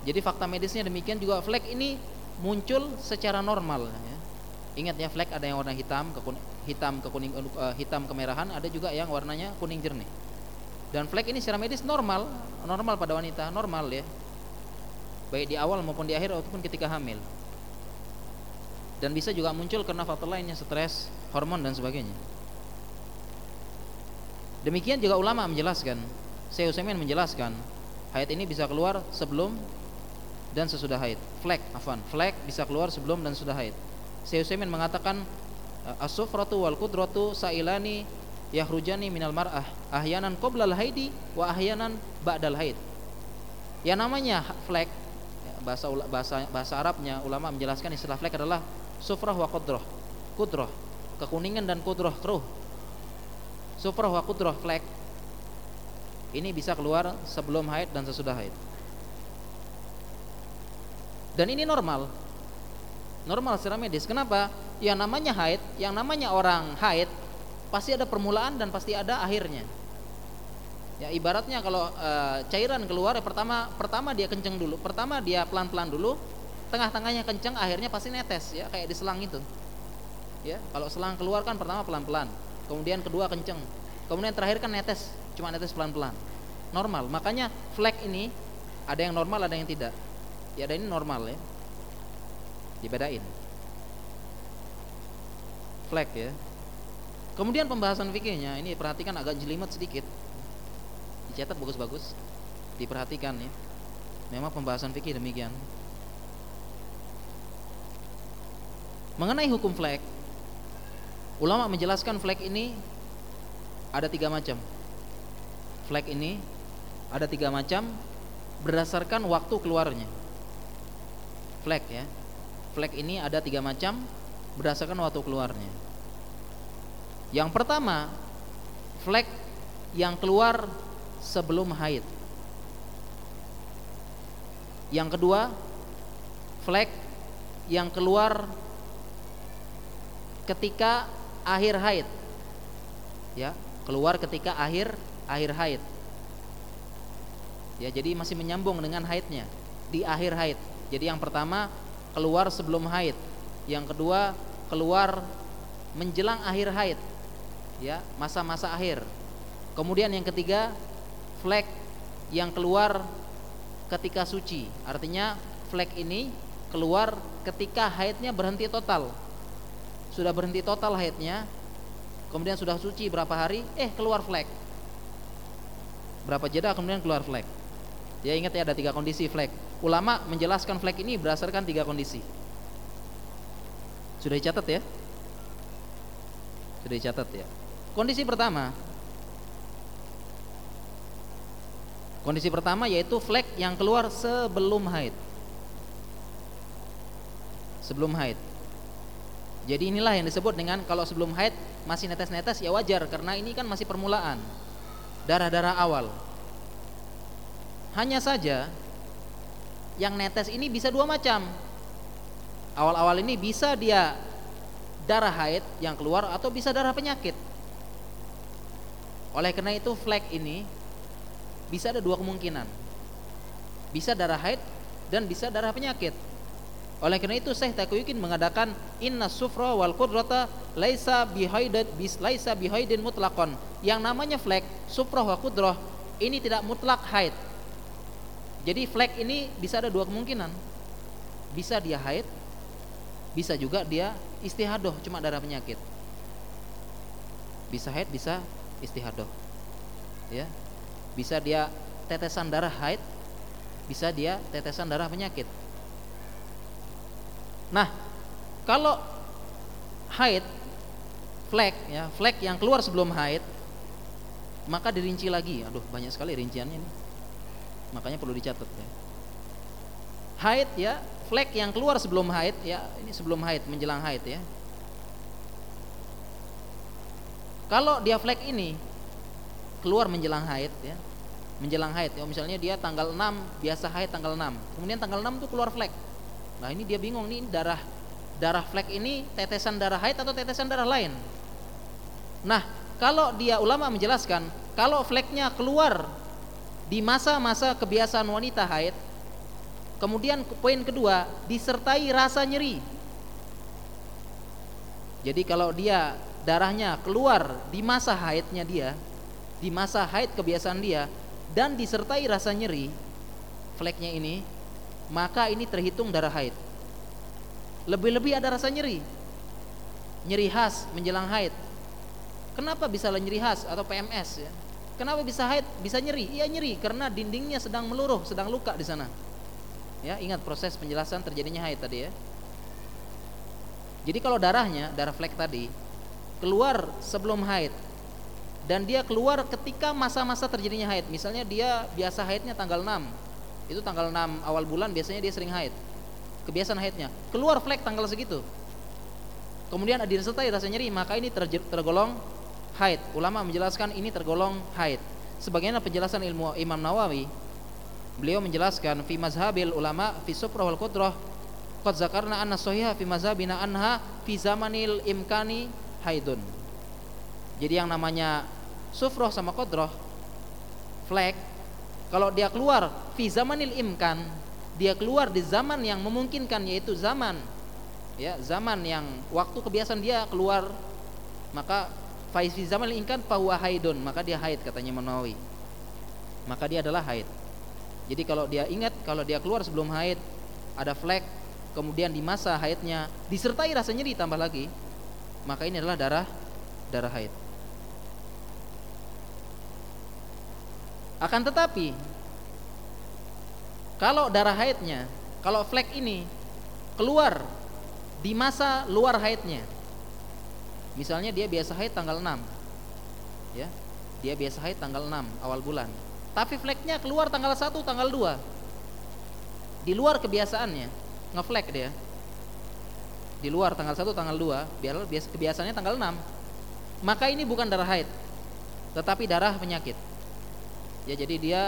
Jadi fakta medisnya demikian juga flek ini muncul secara normal. Ya. Ingat ya flek ada yang warna hitam, hitam ke kuning, uh, hitam kemerahan, ada juga yang warnanya kuning jernih. Dan flek ini secara medis normal, normal pada wanita, normal ya baik di awal maupun di akhir ataupun ketika hamil dan bisa juga muncul karena faktor lainnya stres, hormon dan sebagainya. Demikian juga ulama menjelaskan, Syekh Utsaimin menjelaskan, haid ini bisa keluar sebelum dan sesudah haid. Flek, afan, flek bisa keluar sebelum dan sesudah haid. Syekh Utsaimin mengatakan as-sufratu wal qudratu sailani yahrujani minal mar'ah ahyanan qoblal haidi wa ahyanan ba'dal haid. Yang namanya flek bahasa bahasa bahasa Arabnya ulama menjelaskan istilah flek adalah sufrah wa qudrah. Qudrah, kekuningan dan qudrah keruh. Sufrah wa qudrah flek ini bisa keluar sebelum haid dan sesudah haid. Dan ini normal. Normal secara medis. Kenapa? Yang namanya haid, yang namanya orang haid pasti ada permulaan dan pasti ada akhirnya. Ya ibaratnya kalau e, cairan keluar ya pertama pertama dia kenceng dulu, pertama dia pelan-pelan dulu, tengah-tengahnya kenceng, akhirnya pasti netes ya kayak di selang itu. Ya, kalau selang keluar kan pertama pelan-pelan, kemudian kedua kenceng, kemudian terakhir kan netes, cuma netes pelan-pelan. Normal. Makanya flek ini ada yang normal, ada yang tidak. Ya ada ini normal ya. Dibedain. Flek ya. Kemudian pembahasan fikihnya ini perhatikan agak jelimet sedikit dicatat bagus-bagus diperhatikan ya memang pembahasan fikih demikian mengenai hukum flek ulama menjelaskan flek ini ada tiga macam. Flek ini ada tiga macam berdasarkan waktu keluarnya. Flek ya. Flek ini ada tiga macam berdasarkan waktu keluarnya. Yang pertama flek yang keluar sebelum haid. Yang kedua, flek yang keluar ketika akhir haid. Ya, keluar ketika akhir akhir haid. Ya, jadi masih menyambung dengan haidnya di akhir haid. Jadi yang pertama keluar sebelum haid. Yang kedua keluar menjelang akhir haid. Ya, masa-masa akhir. Kemudian yang ketiga flek yang keluar ketika suci. Artinya flek ini keluar ketika haidnya berhenti total. Sudah berhenti total haidnya, kemudian sudah suci berapa hari, eh keluar flek. Berapa jeda kemudian keluar flek. Ya ingat ya ada tiga kondisi flek. Ulama menjelaskan flek ini berdasarkan tiga kondisi. Sudah dicatat ya? Sudah dicatat ya. Kondisi pertama, Kondisi pertama yaitu flek yang keluar sebelum haid. Sebelum haid. Jadi inilah yang disebut dengan kalau sebelum haid masih netes-netes ya wajar karena ini kan masih permulaan. Darah-darah awal. Hanya saja yang netes ini bisa dua macam. Awal-awal ini bisa dia darah haid yang keluar atau bisa darah penyakit. Oleh karena itu flek ini bisa ada dua kemungkinan. Bisa darah haid dan bisa darah penyakit. Oleh karena itu Syekh Taqiyuddin mengadakan inna sufra wal qudrata laisa bihaidin bis laisa bihaidin mutlaqan. Yang namanya flek, sufra wa qudrah ini tidak mutlak haid. Jadi flek ini bisa ada dua kemungkinan. Bisa dia haid, bisa juga dia istihadoh cuma darah penyakit. Bisa haid, bisa istihadoh. Ya, bisa dia tetesan darah haid, bisa dia tetesan darah penyakit. Nah, kalau haid flek ya, flek yang keluar sebelum haid maka dirinci lagi. Aduh, banyak sekali rinciannya nih. Makanya perlu dicatat ya. Haid ya, flek yang keluar sebelum haid ya, ini sebelum haid menjelang haid ya. Kalau dia flek ini keluar menjelang haid ya, menjelang haid ya, misalnya dia tanggal 6 biasa haid tanggal 6. Kemudian tanggal 6 itu keluar flek. Nah, ini dia bingung nih darah darah flek ini tetesan darah haid atau tetesan darah lain. Nah, kalau dia ulama menjelaskan, kalau fleknya keluar di masa-masa kebiasaan wanita haid, kemudian poin kedua disertai rasa nyeri. Jadi kalau dia darahnya keluar di masa haidnya dia, di masa haid kebiasaan dia dan disertai rasa nyeri, fleknya ini, maka ini terhitung darah haid. Lebih-lebih ada rasa nyeri. Nyeri khas menjelang haid. Kenapa bisa nyeri khas atau PMS ya? Kenapa bisa haid? Bisa nyeri? Iya nyeri karena dindingnya sedang meluruh, sedang luka di sana. Ya, ingat proses penjelasan terjadinya haid tadi ya. Jadi kalau darahnya, darah flek tadi keluar sebelum haid dan dia keluar ketika masa-masa terjadinya haid. Misalnya dia biasa haidnya tanggal 6. Itu tanggal 6 awal bulan biasanya dia sering haid. Kebiasaan haidnya. Keluar flek tanggal segitu. Kemudian disertai rasa nyeri maka ini tergolong haid. Ulama menjelaskan ini tergolong haid. Sebagaimana penjelasan ilmu Imam Nawawi beliau menjelaskan fi mazhabil ulama fi sufrah wal qudrah qad zakarna anna sahiha fi mazhabina anha fi zamanil imkani haidun. Jadi yang namanya sufrah sama qudrah flek kalau dia keluar fi zamanil imkan dia keluar di zaman yang memungkinkan yaitu zaman. Ya zaman yang waktu kebiasaan dia keluar. Maka faiz zaman ingkan fahuwa haidun. Maka dia haid katanya Menawi maka dia adalah haid. Jadi kalau dia ingat kalau dia keluar sebelum haid ada flek kemudian di masa haidnya disertai rasa nyeri tambah lagi maka ini adalah darah darah haid akan tetapi kalau darah haidnya, kalau flek ini keluar di masa luar haidnya. Misalnya dia biasa haid tanggal 6. Ya. Dia biasa haid tanggal 6 awal bulan. Tapi fleknya keluar tanggal 1, tanggal 2. Di luar kebiasaannya, ngeflek dia. Di luar tanggal 1, tanggal 2, biar biasa kebiasaannya tanggal 6. Maka ini bukan darah haid, tetapi darah penyakit. Ya jadi dia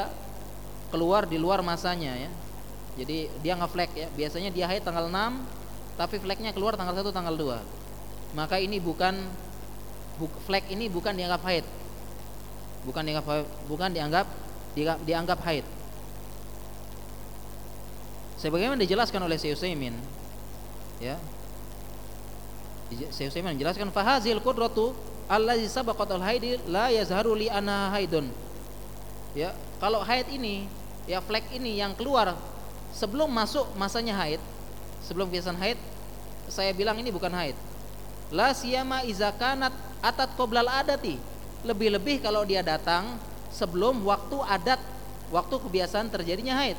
keluar di luar masanya ya. Jadi dia ngeflek ya. Biasanya dia haid tanggal 6 tapi fleknya keluar tanggal 1 tanggal 2. Maka ini bukan bu, ini bukan dianggap haid. Bukan dianggap bukan dianggap dianggap, haid. Sebagaimana dijelaskan oleh Syekh Utsaimin ya. Syekh Utsaimin menjelaskan fahazil qudratu allazi sabaqat al-haidi la yazharu li anna haidun. Ya, kalau haid ini ya flek ini yang keluar sebelum masuk masanya haid, sebelum kebiasaan haid, saya bilang ini bukan haid. La siyama izakanat atat qoblal adati. Lebih-lebih kalau dia datang sebelum waktu adat, waktu kebiasaan terjadinya haid.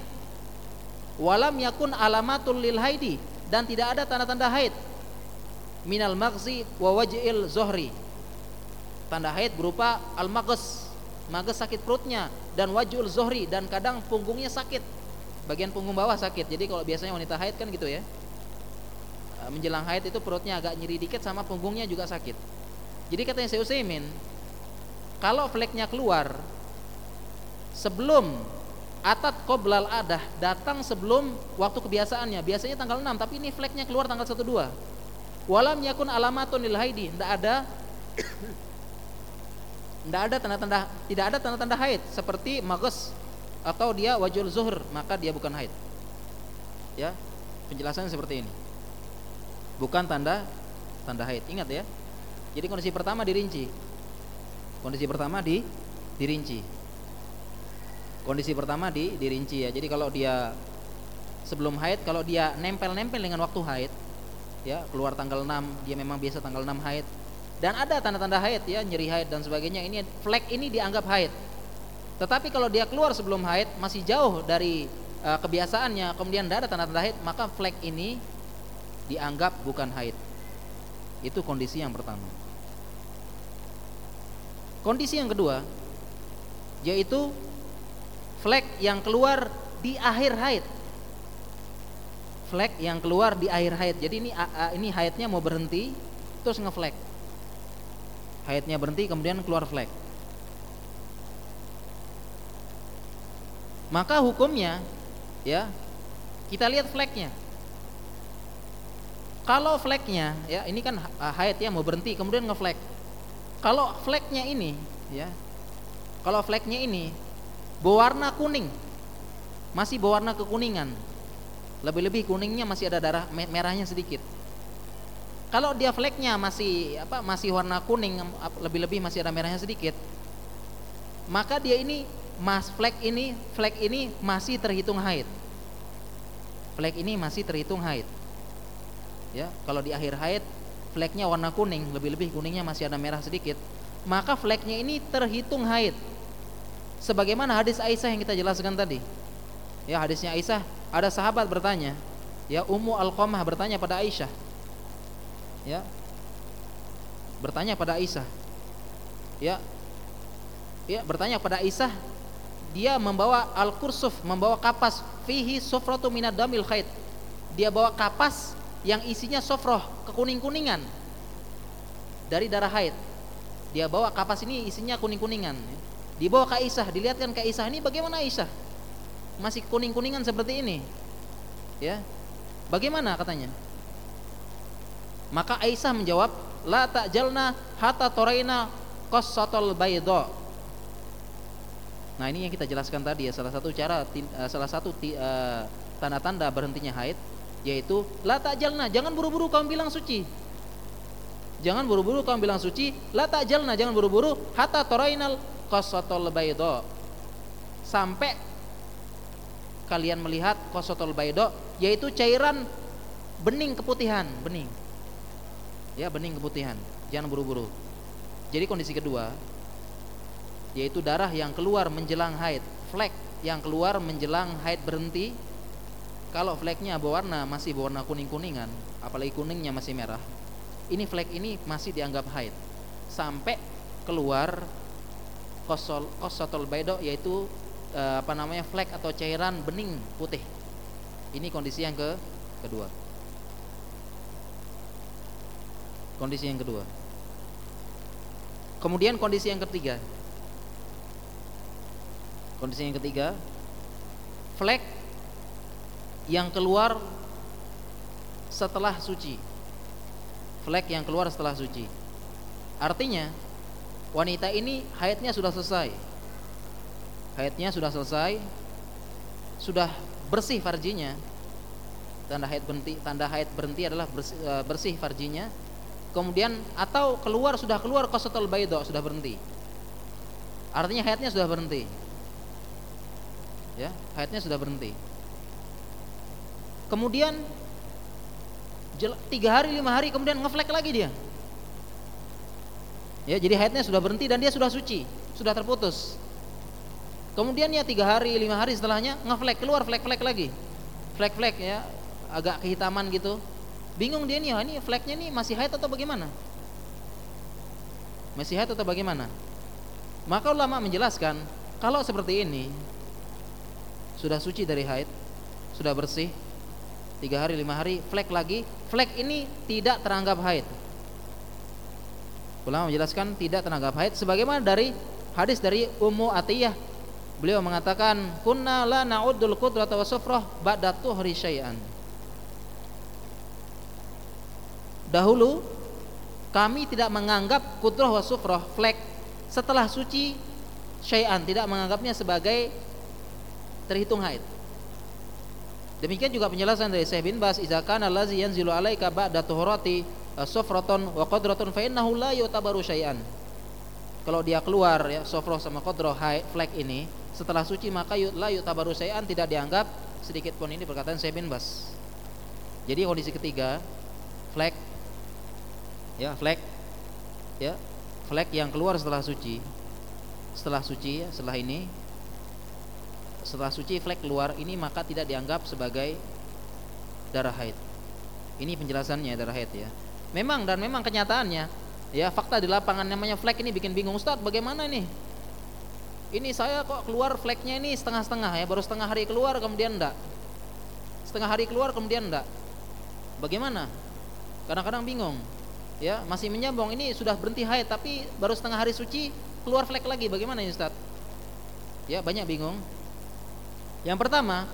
Walam yakun alamatul lil haidi dan tidak ada tanda-tanda haid. Minal magzi wa waj'il zohri. Tanda haid berupa al-maghz, maghz sakit perutnya, dan wajul zohri dan kadang punggungnya sakit. Bagian punggung bawah sakit. Jadi kalau biasanya wanita haid kan gitu ya. Eh, menjelang haid itu perutnya agak nyeri dikit sama punggungnya juga sakit. Jadi katanya saya Utsaimin kalau fleknya keluar sebelum atat qoblal adah datang sebelum waktu kebiasaannya. Biasanya tanggal 6 tapi ini fleknya keluar tanggal 1 2 walam yakun alamatun lil haidi tidak ada tidak ada tanda-tanda tidak ada tanda-tanda haid seperti magos atau dia wajul zuhur maka dia bukan haid. Ya penjelasan seperti ini. Bukan tanda tanda haid. Ingat ya jadi kondisi pertama dirinci. Kondisi pertama di dirinci. Kondisi pertama di dirinci ya. Jadi kalau dia sebelum haid kalau dia nempel-nempel dengan waktu haid ya keluar tanggal 6 dia memang biasa tanggal 6 haid dan ada tanda-tanda haid ya nyeri haid dan sebagainya ini flek ini dianggap haid tetapi kalau dia keluar sebelum haid masih jauh dari uh, kebiasaannya kemudian tidak ada tanda-tanda haid maka flek ini dianggap bukan haid itu kondisi yang pertama Kondisi yang kedua yaitu flek yang keluar di akhir haid. Flek yang keluar di akhir haid. Jadi ini ini haidnya mau berhenti terus ngeflek. Haidnya berhenti kemudian keluar flek. Maka hukumnya ya kita lihat fleknya. Kalau fleknya ya ini kan haid ya mau berhenti kemudian ngeflek. Kalau fleknya ini ya kalau fleknya ini berwarna kuning, masih berwarna kekuningan, lebih-lebih kuningnya masih ada darah merahnya sedikit. Kalau dia fleknya masih apa masih warna kuning, lebih-lebih masih ada merahnya sedikit, maka dia ini mas flek ini flek ini masih terhitung haid. Flek ini masih terhitung haid. Ya, kalau di akhir haid fleknya warna kuning, lebih-lebih kuningnya masih ada merah sedikit, maka fleknya ini terhitung haid sebagaimana hadis Aisyah yang kita jelaskan tadi. Ya, hadisnya Aisyah, ada sahabat bertanya, ya Ummu Al-Qamah bertanya pada Aisyah. Ya. Bertanya pada Aisyah. Ya. Ya, bertanya pada Aisyah, dia membawa al-kursuf, membawa kapas fihi sufratu minad damil khaid. Dia bawa kapas yang isinya sofroh, kekuning-kuningan dari darah haid. Dia bawa kapas ini isinya kuning-kuningan. Dibawa ke Aisyah, dilihatkan ke Aisyah ini bagaimana Aisyah? Masih kuning-kuningan seperti ini. Ya. Bagaimana katanya? Maka Aisyah menjawab, "La ta'jalna hatta toraina qassatul bayda." Nah, ini yang kita jelaskan tadi ya, salah satu cara uh, salah satu uh, tanda-tanda berhentinya haid yaitu la ta'jalna, jangan buru-buru kamu bilang suci. Jangan buru-buru kamu bilang suci, la ta'jalna, jangan buru-buru hatta torainal qasatul baydo sampai kalian melihat qasatul baydo yaitu cairan bening keputihan bening ya bening keputihan. Jangan buru-buru. Jadi kondisi kedua yaitu darah yang keluar menjelang haid. Flek yang keluar menjelang haid berhenti. Kalau fleknya berwarna masih berwarna kuning-kuningan apalagi kuningnya masih merah ini flek ini masih dianggap haid. Sampai keluar kosol kosotul baydo yaitu e, apa namanya flek atau cairan bening putih. Ini kondisi yang ke kedua. Kondisi yang kedua. Kemudian kondisi yang ketiga. Kondisi yang ketiga, flek yang keluar setelah suci. Flek yang keluar setelah suci. Artinya wanita ini haidnya sudah selesai haidnya sudah selesai sudah bersih farjinya tanda haid berhenti tanda haid berhenti adalah bersih, e, bersih farjinya kemudian atau keluar sudah keluar qasatul bayda sudah berhenti. Artinya haidnya sudah berhenti. Ya haidnya sudah berhenti. Kemudian tiga hari lima hari kemudian ngeflek lagi dia. Ya, jadi haidnya sudah berhenti dan dia sudah suci, sudah terputus. Kemudian ya tiga hari, lima hari setelahnya ngeflek keluar flek-flek lagi, flek-flek ya, agak kehitaman gitu. Bingung dia nih, oh, ini fleknya nih masih haid atau bagaimana? Masih haid atau bagaimana? Maka ulama menjelaskan kalau seperti ini sudah suci dari haid, sudah bersih, tiga hari, lima hari, flek lagi, flek ini tidak teranggap haid Ulama menjelaskan tidak tenaga haid sebagaimana dari hadis dari Ummu Atiyah. Beliau mengatakan, "Kunna la na'uddul qudrata wa sufrah ba'da tuhri syai'an." Dahulu kami tidak menganggap kudrah wa sufrah flek setelah suci syai'an, tidak menganggapnya sebagai terhitung haid. Demikian juga penjelasan dari Syekh bin Bas, "Idza kana allazi yanzilu 'alaika ba'da tuhurati sofroton wa qadratun fa innahu la yutabaru syai'an. Kalau dia keluar ya sofroh sama qadroh flek ini setelah suci maka la yutabaru syai'an tidak dianggap sedikit pun ini perkataan saya bin Bas. Jadi kondisi ketiga flek ya flek ya flek yang keluar setelah suci setelah suci ya setelah ini setelah suci flek keluar ini maka tidak dianggap sebagai darah haid. Ini penjelasannya darah haid ya. Memang dan memang kenyataannya Ya, fakta di lapangan namanya flek ini bikin bingung Ustaz, bagaimana ini? Ini saya kok keluar fleknya ini setengah-setengah ya, baru setengah hari keluar kemudian enggak. Setengah hari keluar kemudian enggak. Bagaimana? Kadang-kadang bingung. Ya, masih menyambung ini sudah berhenti haid tapi baru setengah hari suci keluar flek lagi. Bagaimana ini Ustaz? Ya, banyak bingung. Yang pertama,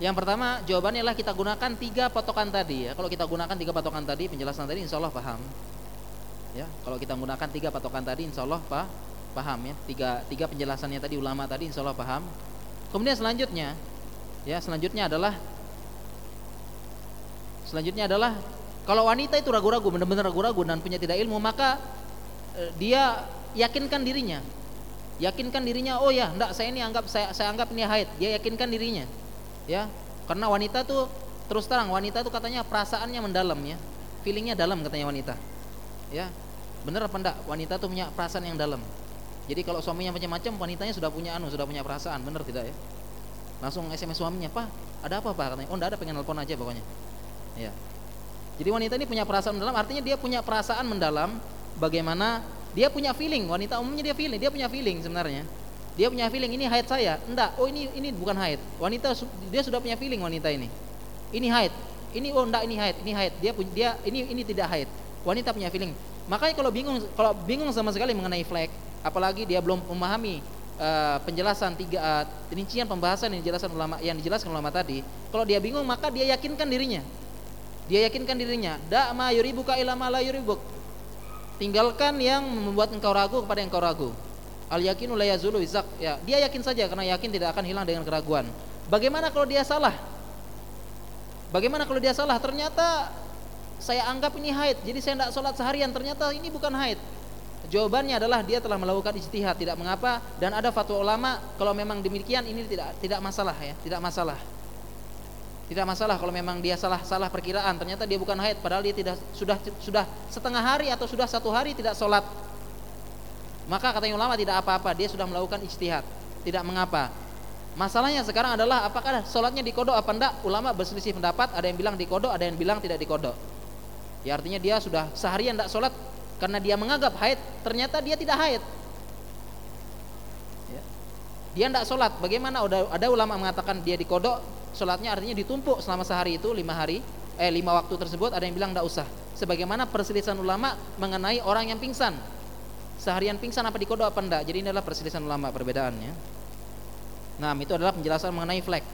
yang pertama jawabannya adalah kita gunakan tiga patokan tadi ya. Kalau kita gunakan tiga patokan tadi, penjelasan tadi insya Allah paham. Ya, kalau kita gunakan tiga patokan tadi, insya Allah pak paham ya tiga tiga penjelasannya tadi ulama tadi insya Allah paham kemudian selanjutnya ya selanjutnya adalah selanjutnya adalah kalau wanita itu ragu-ragu benar-benar ragu-ragu dan punya tidak ilmu maka eh, dia yakinkan dirinya yakinkan dirinya oh ya enggak saya ini anggap saya saya anggap ini haid dia yakinkan dirinya ya karena wanita tuh terus terang wanita tuh katanya perasaannya mendalam ya feelingnya dalam katanya wanita ya bener apa enggak wanita tuh punya perasaan yang dalam jadi kalau suaminya macam-macam, wanitanya sudah punya anu, sudah punya perasaan, benar tidak ya? Langsung SMS suaminya, "Pak, ada apa, Pak?" katanya. "Oh, enggak ada, pengen telepon aja pokoknya." Ya. Jadi wanita ini punya perasaan mendalam, artinya dia punya perasaan mendalam bagaimana dia punya feeling. Wanita umumnya dia feeling, dia punya feeling sebenarnya. Dia punya feeling ini haid saya. Enggak, oh ini ini bukan haid. Wanita dia sudah punya feeling wanita ini. Ini haid. Ini oh enggak ini haid, ini haid. Dia dia ini ini tidak haid. Wanita punya feeling. Makanya kalau bingung kalau bingung sama sekali mengenai flek, apalagi dia belum memahami uh, penjelasan tiga uh, rincian pembahasan yang dijelaskan ulama yang dijelaskan ulama tadi, kalau dia bingung maka dia yakinkan dirinya. Dia yakinkan dirinya, da ma yuribuka ila ma la yuribuk. Tinggalkan yang membuat engkau ragu kepada yang engkau ragu. Al yakinu la yazulu izak. Ya, dia yakin saja karena yakin tidak akan hilang dengan keraguan. Bagaimana kalau dia salah? Bagaimana kalau dia salah? Ternyata saya anggap ini haid, jadi saya tidak sholat seharian. Ternyata ini bukan haid. Jawabannya adalah dia telah melakukan ijtihad, tidak mengapa dan ada fatwa ulama kalau memang demikian ini tidak tidak masalah ya, tidak masalah. Tidak masalah kalau memang dia salah salah perkiraan, ternyata dia bukan haid padahal dia tidak sudah sudah setengah hari atau sudah satu hari tidak sholat. Maka katanya ulama tidak apa-apa, dia sudah melakukan ijtihad, tidak mengapa. Masalahnya sekarang adalah apakah sholatnya dikodok apa enggak? Ulama berselisih pendapat, ada yang bilang dikodok, ada yang bilang tidak dikodok. Ya artinya dia sudah seharian tidak sholat karena dia menganggap haid ternyata dia tidak haid ya. dia tidak sholat bagaimana ada ulama mengatakan dia dikodok sholatnya artinya ditumpuk selama sehari itu lima hari eh lima waktu tersebut ada yang bilang tidak usah. Sebagaimana perselisihan ulama mengenai orang yang pingsan. Seharian pingsan apa dikodok apa enggak jadi ini adalah perselisihan ulama perbedaannya. Nah itu adalah penjelasan mengenai flek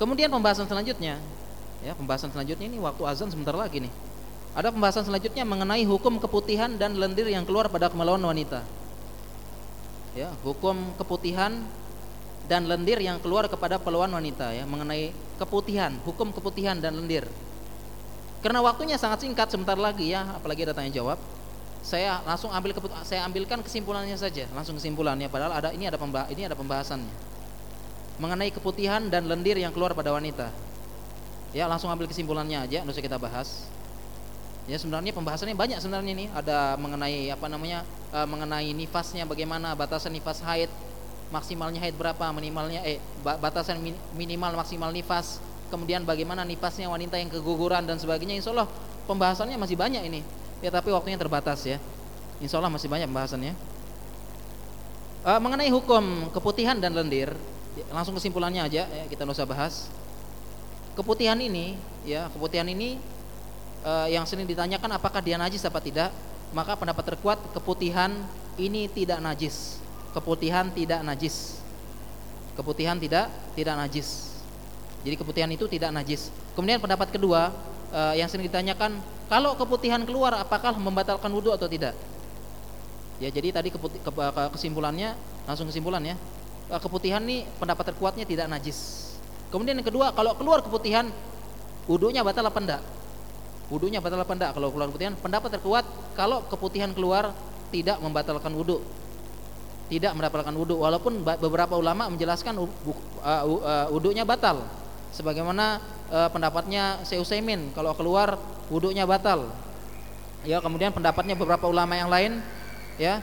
kemudian pembahasan selanjutnya. Ya pembahasan selanjutnya ini waktu azan sebentar lagi nih. Ada pembahasan selanjutnya mengenai hukum keputihan dan lendir yang keluar pada kemaluan wanita. Ya, hukum keputihan dan lendir yang keluar kepada peluan wanita ya, mengenai keputihan, hukum keputihan dan lendir. Karena waktunya sangat singkat sebentar lagi ya, apalagi ada tanya jawab. Saya langsung ambil saya ambilkan kesimpulannya saja, langsung kesimpulannya padahal ada ini ada pembah ini ada pembahasannya. Mengenai keputihan dan lendir yang keluar pada wanita. Ya, langsung ambil kesimpulannya aja, nanti kita bahas. Ya sebenarnya pembahasannya banyak sebenarnya nih. Ada mengenai apa namanya? Uh, mengenai nifasnya bagaimana, batasan nifas haid, maksimalnya haid berapa, minimalnya eh batasan minimal maksimal nifas, kemudian bagaimana nifasnya wanita yang keguguran dan sebagainya. Insya Allah pembahasannya masih banyak ini. Ya tapi waktunya terbatas ya. Insya Allah masih banyak pembahasannya. Uh, mengenai hukum keputihan dan lendir, langsung kesimpulannya aja ya, kita nggak usah bahas. Keputihan ini, ya keputihan ini uh, yang sering ditanyakan apakah dia najis apa tidak, maka pendapat terkuat keputihan ini tidak najis. Keputihan tidak najis. Keputihan tidak tidak najis. Jadi keputihan itu tidak najis. Kemudian pendapat kedua uh, yang sering ditanyakan, kalau keputihan keluar apakah membatalkan wudhu atau tidak? Ya, jadi tadi keputi, ke, ke, kesimpulannya langsung kesimpulan ya. Uh, keputihan ini pendapat terkuatnya tidak najis. Kemudian yang kedua, kalau keluar keputihan wudhunya batal apa enggak? Wudhunya batal apa enggak kalau keluar keputihan? Pendapat terkuat kalau keputihan keluar tidak membatalkan wudhu. Tidak membatalkan wudhu walaupun beberapa ulama menjelaskan uh, uh, wudhunya batal. Sebagaimana uh, pendapatnya Syekh kalau keluar wudhunya batal. Ya, kemudian pendapatnya beberapa ulama yang lain ya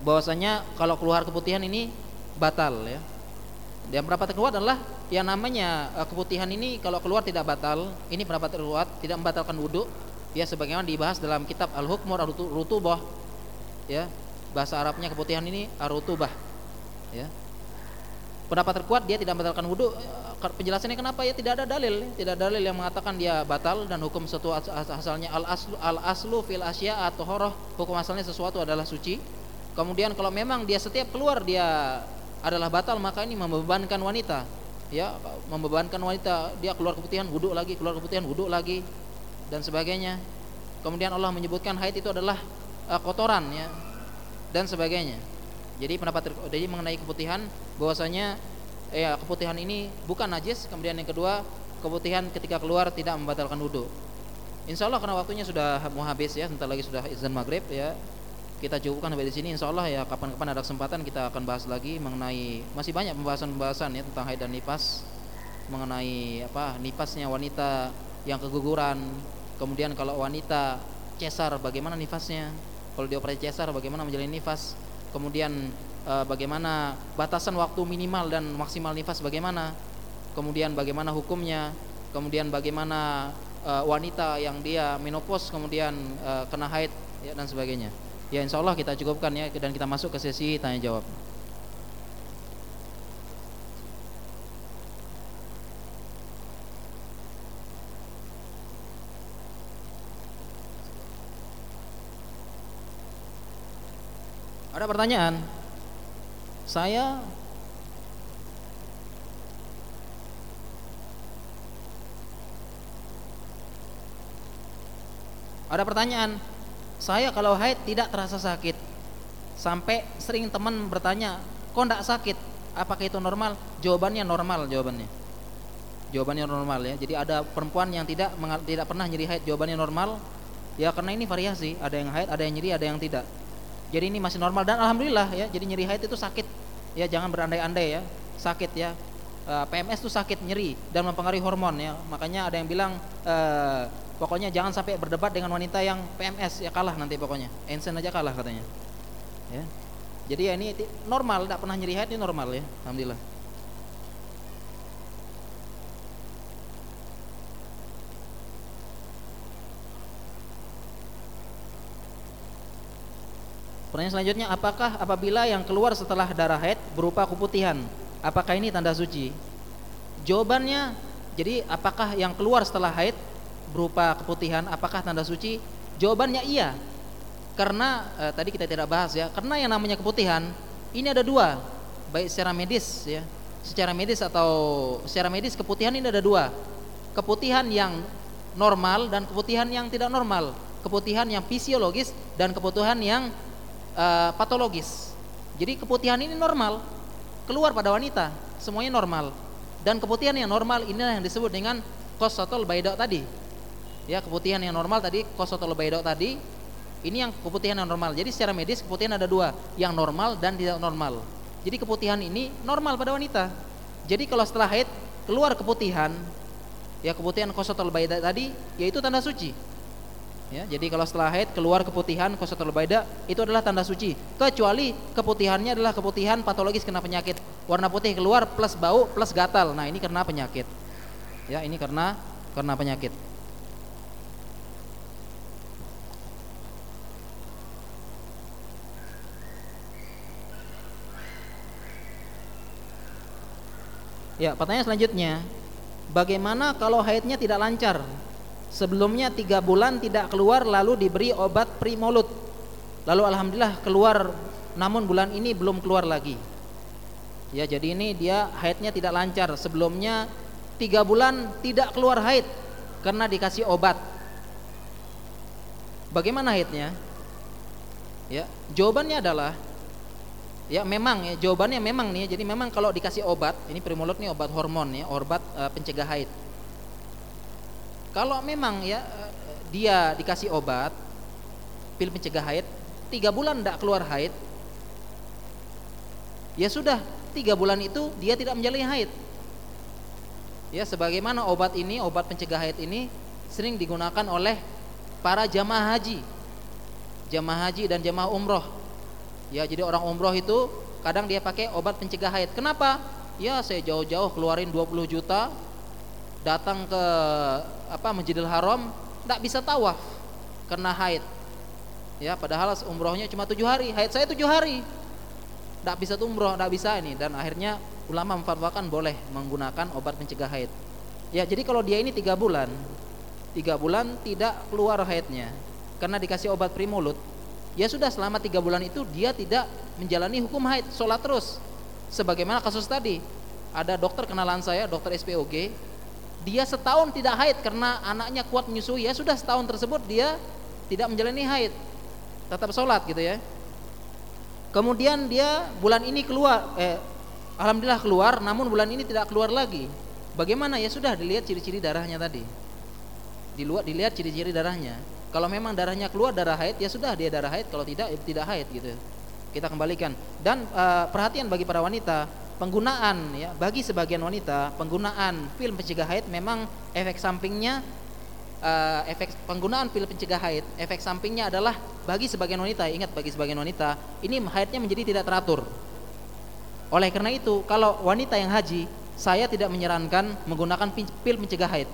bahwasanya kalau keluar keputihan ini batal ya. Dan pendapat terkuat adalah yang namanya keputihan ini kalau keluar tidak batal, ini pendapat terkuat, tidak membatalkan wudhu. Ya sebagaimana dibahas dalam kitab Al-Hukmur Ar-Rutubah ya. Bahasa Arabnya keputihan ini Ar-Rutubah. Ya. Pendapat terkuat dia tidak membatalkan wudhu penjelasannya kenapa? Ya tidak ada dalil. Tidak ada dalil yang mengatakan dia batal dan hukum sesuatu asalnya al aslu al aslu fil asya atau horoh hukum asalnya sesuatu adalah suci. Kemudian kalau memang dia setiap keluar dia adalah batal maka ini membebankan wanita ya. Membebankan wanita dia keluar keputihan wudhu lagi keluar keputihan wudhu lagi dan sebagainya. Kemudian Allah menyebutkan haid itu adalah uh, kotoran ya dan sebagainya. Jadi pendapat jadi mengenai keputihan bahwasanya ya keputihan ini bukan najis kemudian yang kedua keputihan ketika keluar tidak membatalkan wudhu. Insya Allah karena waktunya sudah mau habis ya sebentar lagi sudah izin maghrib ya. Kita cukupkan sampai di sini Insya Allah ya kapan-kapan ada kesempatan kita akan bahas lagi mengenai masih banyak pembahasan-pembahasan ya tentang haid dan nifas mengenai apa nifasnya wanita yang keguguran kemudian kalau wanita cesar bagaimana nifasnya kalau dia operasi cesar bagaimana menjalani nifas kemudian uh, bagaimana batasan waktu minimal dan maksimal nifas bagaimana, kemudian bagaimana hukumnya, kemudian bagaimana uh, wanita yang dia menopause kemudian uh, kena haid ya, dan sebagainya. Ya insya Allah kita cukupkan ya dan kita masuk ke sesi tanya jawab. Ada pertanyaan? Saya Ada pertanyaan. Saya kalau haid tidak terasa sakit. Sampai sering teman bertanya, "Kok enggak sakit? Apakah itu normal?" Jawabannya normal jawabannya. Jawabannya normal ya. Jadi ada perempuan yang tidak tidak pernah nyeri haid, jawabannya normal. Ya karena ini variasi, ada yang haid, ada yang nyeri, ada yang tidak. Jadi ini masih normal dan alhamdulillah ya. Jadi nyeri haid itu sakit. Ya jangan berandai-andai ya. Sakit ya. Eh, PMS itu sakit nyeri dan mempengaruhi hormon ya. Makanya ada yang bilang uh, pokoknya jangan sampai berdebat dengan wanita yang PMS ya kalah nanti pokoknya. Ensen aja kalah katanya. Ya. Jadi ya ini normal, tidak pernah nyeri haid ini normal ya. Alhamdulillah. Pertanyaan selanjutnya, apakah apabila yang keluar setelah darah haid berupa keputihan, apakah ini tanda suci? Jawabannya, jadi apakah yang keluar setelah haid berupa keputihan, apakah tanda suci? Jawabannya iya. Karena eh, tadi kita tidak bahas ya, karena yang namanya keputihan ini ada dua, baik secara medis ya, secara medis atau secara medis keputihan ini ada dua, keputihan yang normal dan keputihan yang tidak normal, keputihan yang fisiologis dan keputihan yang uh, patologis. Jadi keputihan ini normal, keluar pada wanita, semuanya normal. Dan keputihan yang normal inilah yang disebut dengan kosotul baidok tadi. Ya, keputihan yang normal tadi kosotul baidok tadi ini yang keputihan yang normal. Jadi secara medis keputihan ada dua, yang normal dan tidak normal. Jadi keputihan ini normal pada wanita. Jadi kalau setelah haid keluar keputihan, ya keputihan kosotul baida tadi, yaitu tanda suci. Ya, jadi kalau setelah haid keluar keputihan kosatul baida itu adalah tanda suci. Kecuali keputihannya adalah keputihan patologis kena penyakit. Warna putih keluar plus bau plus gatal. Nah, ini karena penyakit. Ya, ini karena karena penyakit. Ya, pertanyaan selanjutnya, bagaimana kalau haidnya tidak lancar? Sebelumnya tiga bulan tidak keluar lalu diberi obat primolut. Lalu alhamdulillah keluar namun bulan ini belum keluar lagi. Ya jadi ini dia haidnya tidak lancar. Sebelumnya tiga bulan tidak keluar haid karena dikasih obat. Bagaimana haidnya? Ya jawabannya adalah ya memang ya jawabannya memang nih jadi memang kalau dikasih obat ini primolut nih obat hormon ya obat uh, pencegah haid kalau memang ya dia dikasih obat pil pencegah haid, tiga bulan tidak keluar haid, ya sudah tiga bulan itu dia tidak menjalani haid. Ya sebagaimana obat ini, obat pencegah haid ini sering digunakan oleh para jamaah haji, jamaah haji dan jamaah umroh. Ya jadi orang umroh itu kadang dia pakai obat pencegah haid. Kenapa? Ya saya jauh-jauh keluarin 20 juta datang ke apa Masjidil Haram tidak bisa tawaf kena haid. Ya, padahal umrohnya cuma tujuh hari, haid saya tujuh hari. Tidak bisa umroh, tidak bisa ini. Dan akhirnya ulama memfatwakan boleh menggunakan obat pencegah haid. Ya, jadi kalau dia ini tiga bulan, tiga bulan tidak keluar haidnya, karena dikasih obat primulut, ya sudah selama tiga bulan itu dia tidak menjalani hukum haid, sholat terus. Sebagaimana kasus tadi, ada dokter kenalan saya, dokter SPOG, dia setahun tidak haid karena anaknya kuat menyusui, ya sudah setahun tersebut dia tidak menjalani haid, tetap sholat gitu ya. Kemudian dia bulan ini keluar, eh, alhamdulillah keluar, namun bulan ini tidak keluar lagi. Bagaimana ya sudah dilihat ciri-ciri darahnya tadi. Diluat dilihat ciri-ciri darahnya. Kalau memang darahnya keluar darah haid ya sudah dia darah haid, kalau tidak ya tidak haid gitu. Kita kembalikan. Dan uh, perhatian bagi para wanita, penggunaan ya bagi sebagian wanita penggunaan pil pencegah haid memang efek sampingnya uh, efek penggunaan pil pencegah haid efek sampingnya adalah bagi sebagian wanita ingat bagi sebagian wanita ini haidnya menjadi tidak teratur oleh karena itu kalau wanita yang haji saya tidak menyarankan menggunakan pil mencegah haid.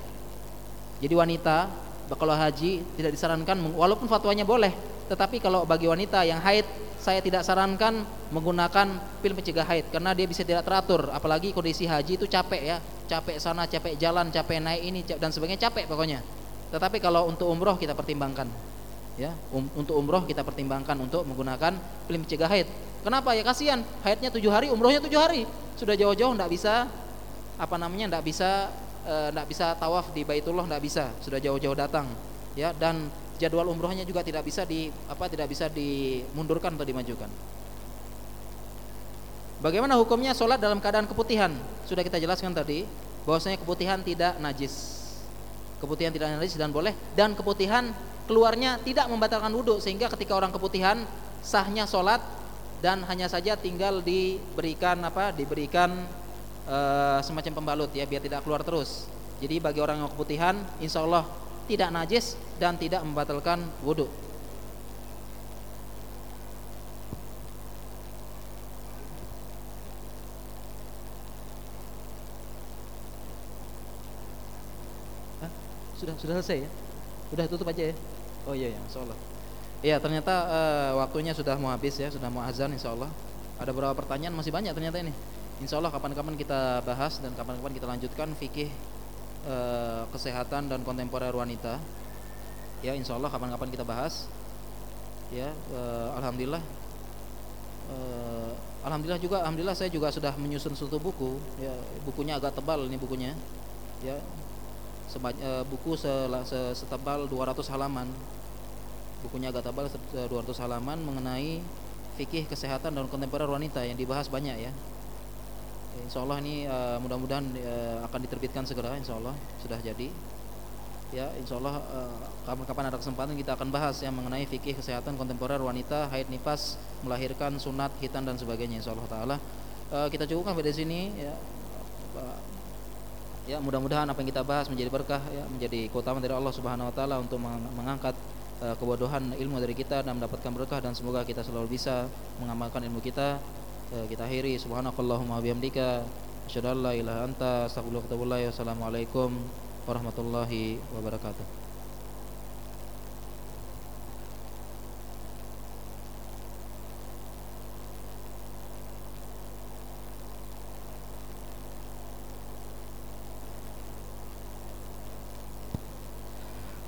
Jadi wanita kalau haji tidak disarankan walaupun fatwanya boleh, tetapi kalau bagi wanita yang haid saya tidak sarankan menggunakan pil mencegah haid karena dia bisa tidak teratur, apalagi kondisi haji itu capek ya, capek sana, capek jalan, capek naik ini dan sebagainya capek pokoknya. Tetapi kalau untuk umroh kita pertimbangkan. Ya, um, untuk umroh kita pertimbangkan untuk menggunakan pil mencegah haid. Kenapa ya kasihan, haidnya tujuh hari, umrohnya tujuh hari, sudah jauh-jauh tidak bisa apa namanya tidak bisa tidak e, bisa tawaf di Baitullah tidak bisa sudah jauh-jauh datang ya dan jadwal umrohnya juga tidak bisa di apa tidak bisa dimundurkan atau dimajukan Bagaimana hukumnya sholat dalam keadaan keputihan? Sudah kita jelaskan tadi bahwasanya keputihan tidak najis. Keputihan tidak najis dan boleh dan keputihan keluarnya tidak membatalkan wudhu sehingga ketika orang keputihan sahnya sholat dan hanya saja tinggal diberikan apa? Diberikan uh, semacam pembalut ya biar tidak keluar terus. Jadi bagi orang yang keputihan, insya Allah tidak najis dan tidak membatalkan wudhu. Sudah sudah selesai ya? Sudah tutup aja ya? Oh iya ya, insya Allah. Iya ternyata uh, waktunya sudah mau habis ya, sudah mau azan insya Allah. Ada beberapa pertanyaan masih banyak ternyata ini. Insya Allah kapan-kapan kita bahas dan kapan-kapan kita lanjutkan fikih e, kesehatan dan kontemporer wanita. Ya, Insya Allah kapan-kapan kita bahas. Ya, e, alhamdulillah. E, alhamdulillah juga, alhamdulillah saya juga sudah menyusun suatu buku. Ya, bukunya agak tebal ini bukunya. Ya, seba, e, buku se, se, setebal 200 halaman. Bukunya agak tebal 200 halaman mengenai fikih kesehatan dan kontemporer wanita yang dibahas banyak ya Insya Allah ini uh, mudah-mudahan uh, akan diterbitkan segera Insya Allah. Sudah jadi. Ya Insya Allah kapan-kapan uh, ada kesempatan kita akan bahas yang mengenai fikih kesehatan kontemporer wanita haid nifas melahirkan sunat hitan dan sebagainya Insya Allah Taala. Uh, kita cukupkan pada sini ya. Uh, ya mudah-mudahan apa yang kita bahas menjadi berkah ya menjadi keutamaan dari Allah Subhanahu Wa Taala untuk mengangkat kebodohan ilmu dari kita dan mendapatkan berkah dan semoga kita selalu bisa mengamalkan ilmu kita. Eh, kita akhiri. Subhanakallahumma bihamdika. Asyhadu an la ilaha anta astaghfiruka wa wassalamualaikum warahmatullahi wabarakatuh.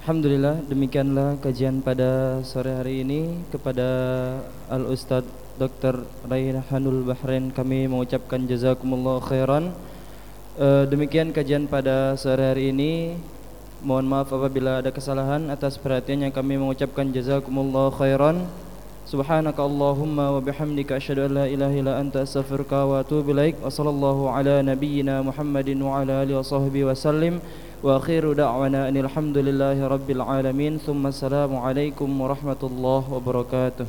Alhamdulillah demikianlah kajian pada sore hari ini kepada Al Ustadz Dr. Raihanul Bahrain kami mengucapkan jazakumullah khairan. E, demikian kajian pada sore hari ini. Mohon maaf apabila ada kesalahan atas perhatiannya kami mengucapkan jazakumullah khairan. Subhanaka allahumma wa bihamdika asyhadu an la ilaha illa anta astaghfiruka wa atubu ilaik. Wa sallallahu ala nabiyyina muhammadin wa ala alihi wa sahbihi wa sallim. Wa akhiru da'wana alhamdulillahi rabbil alamin. Thumma assalamu alaikum warahmatullahi wabarakatuh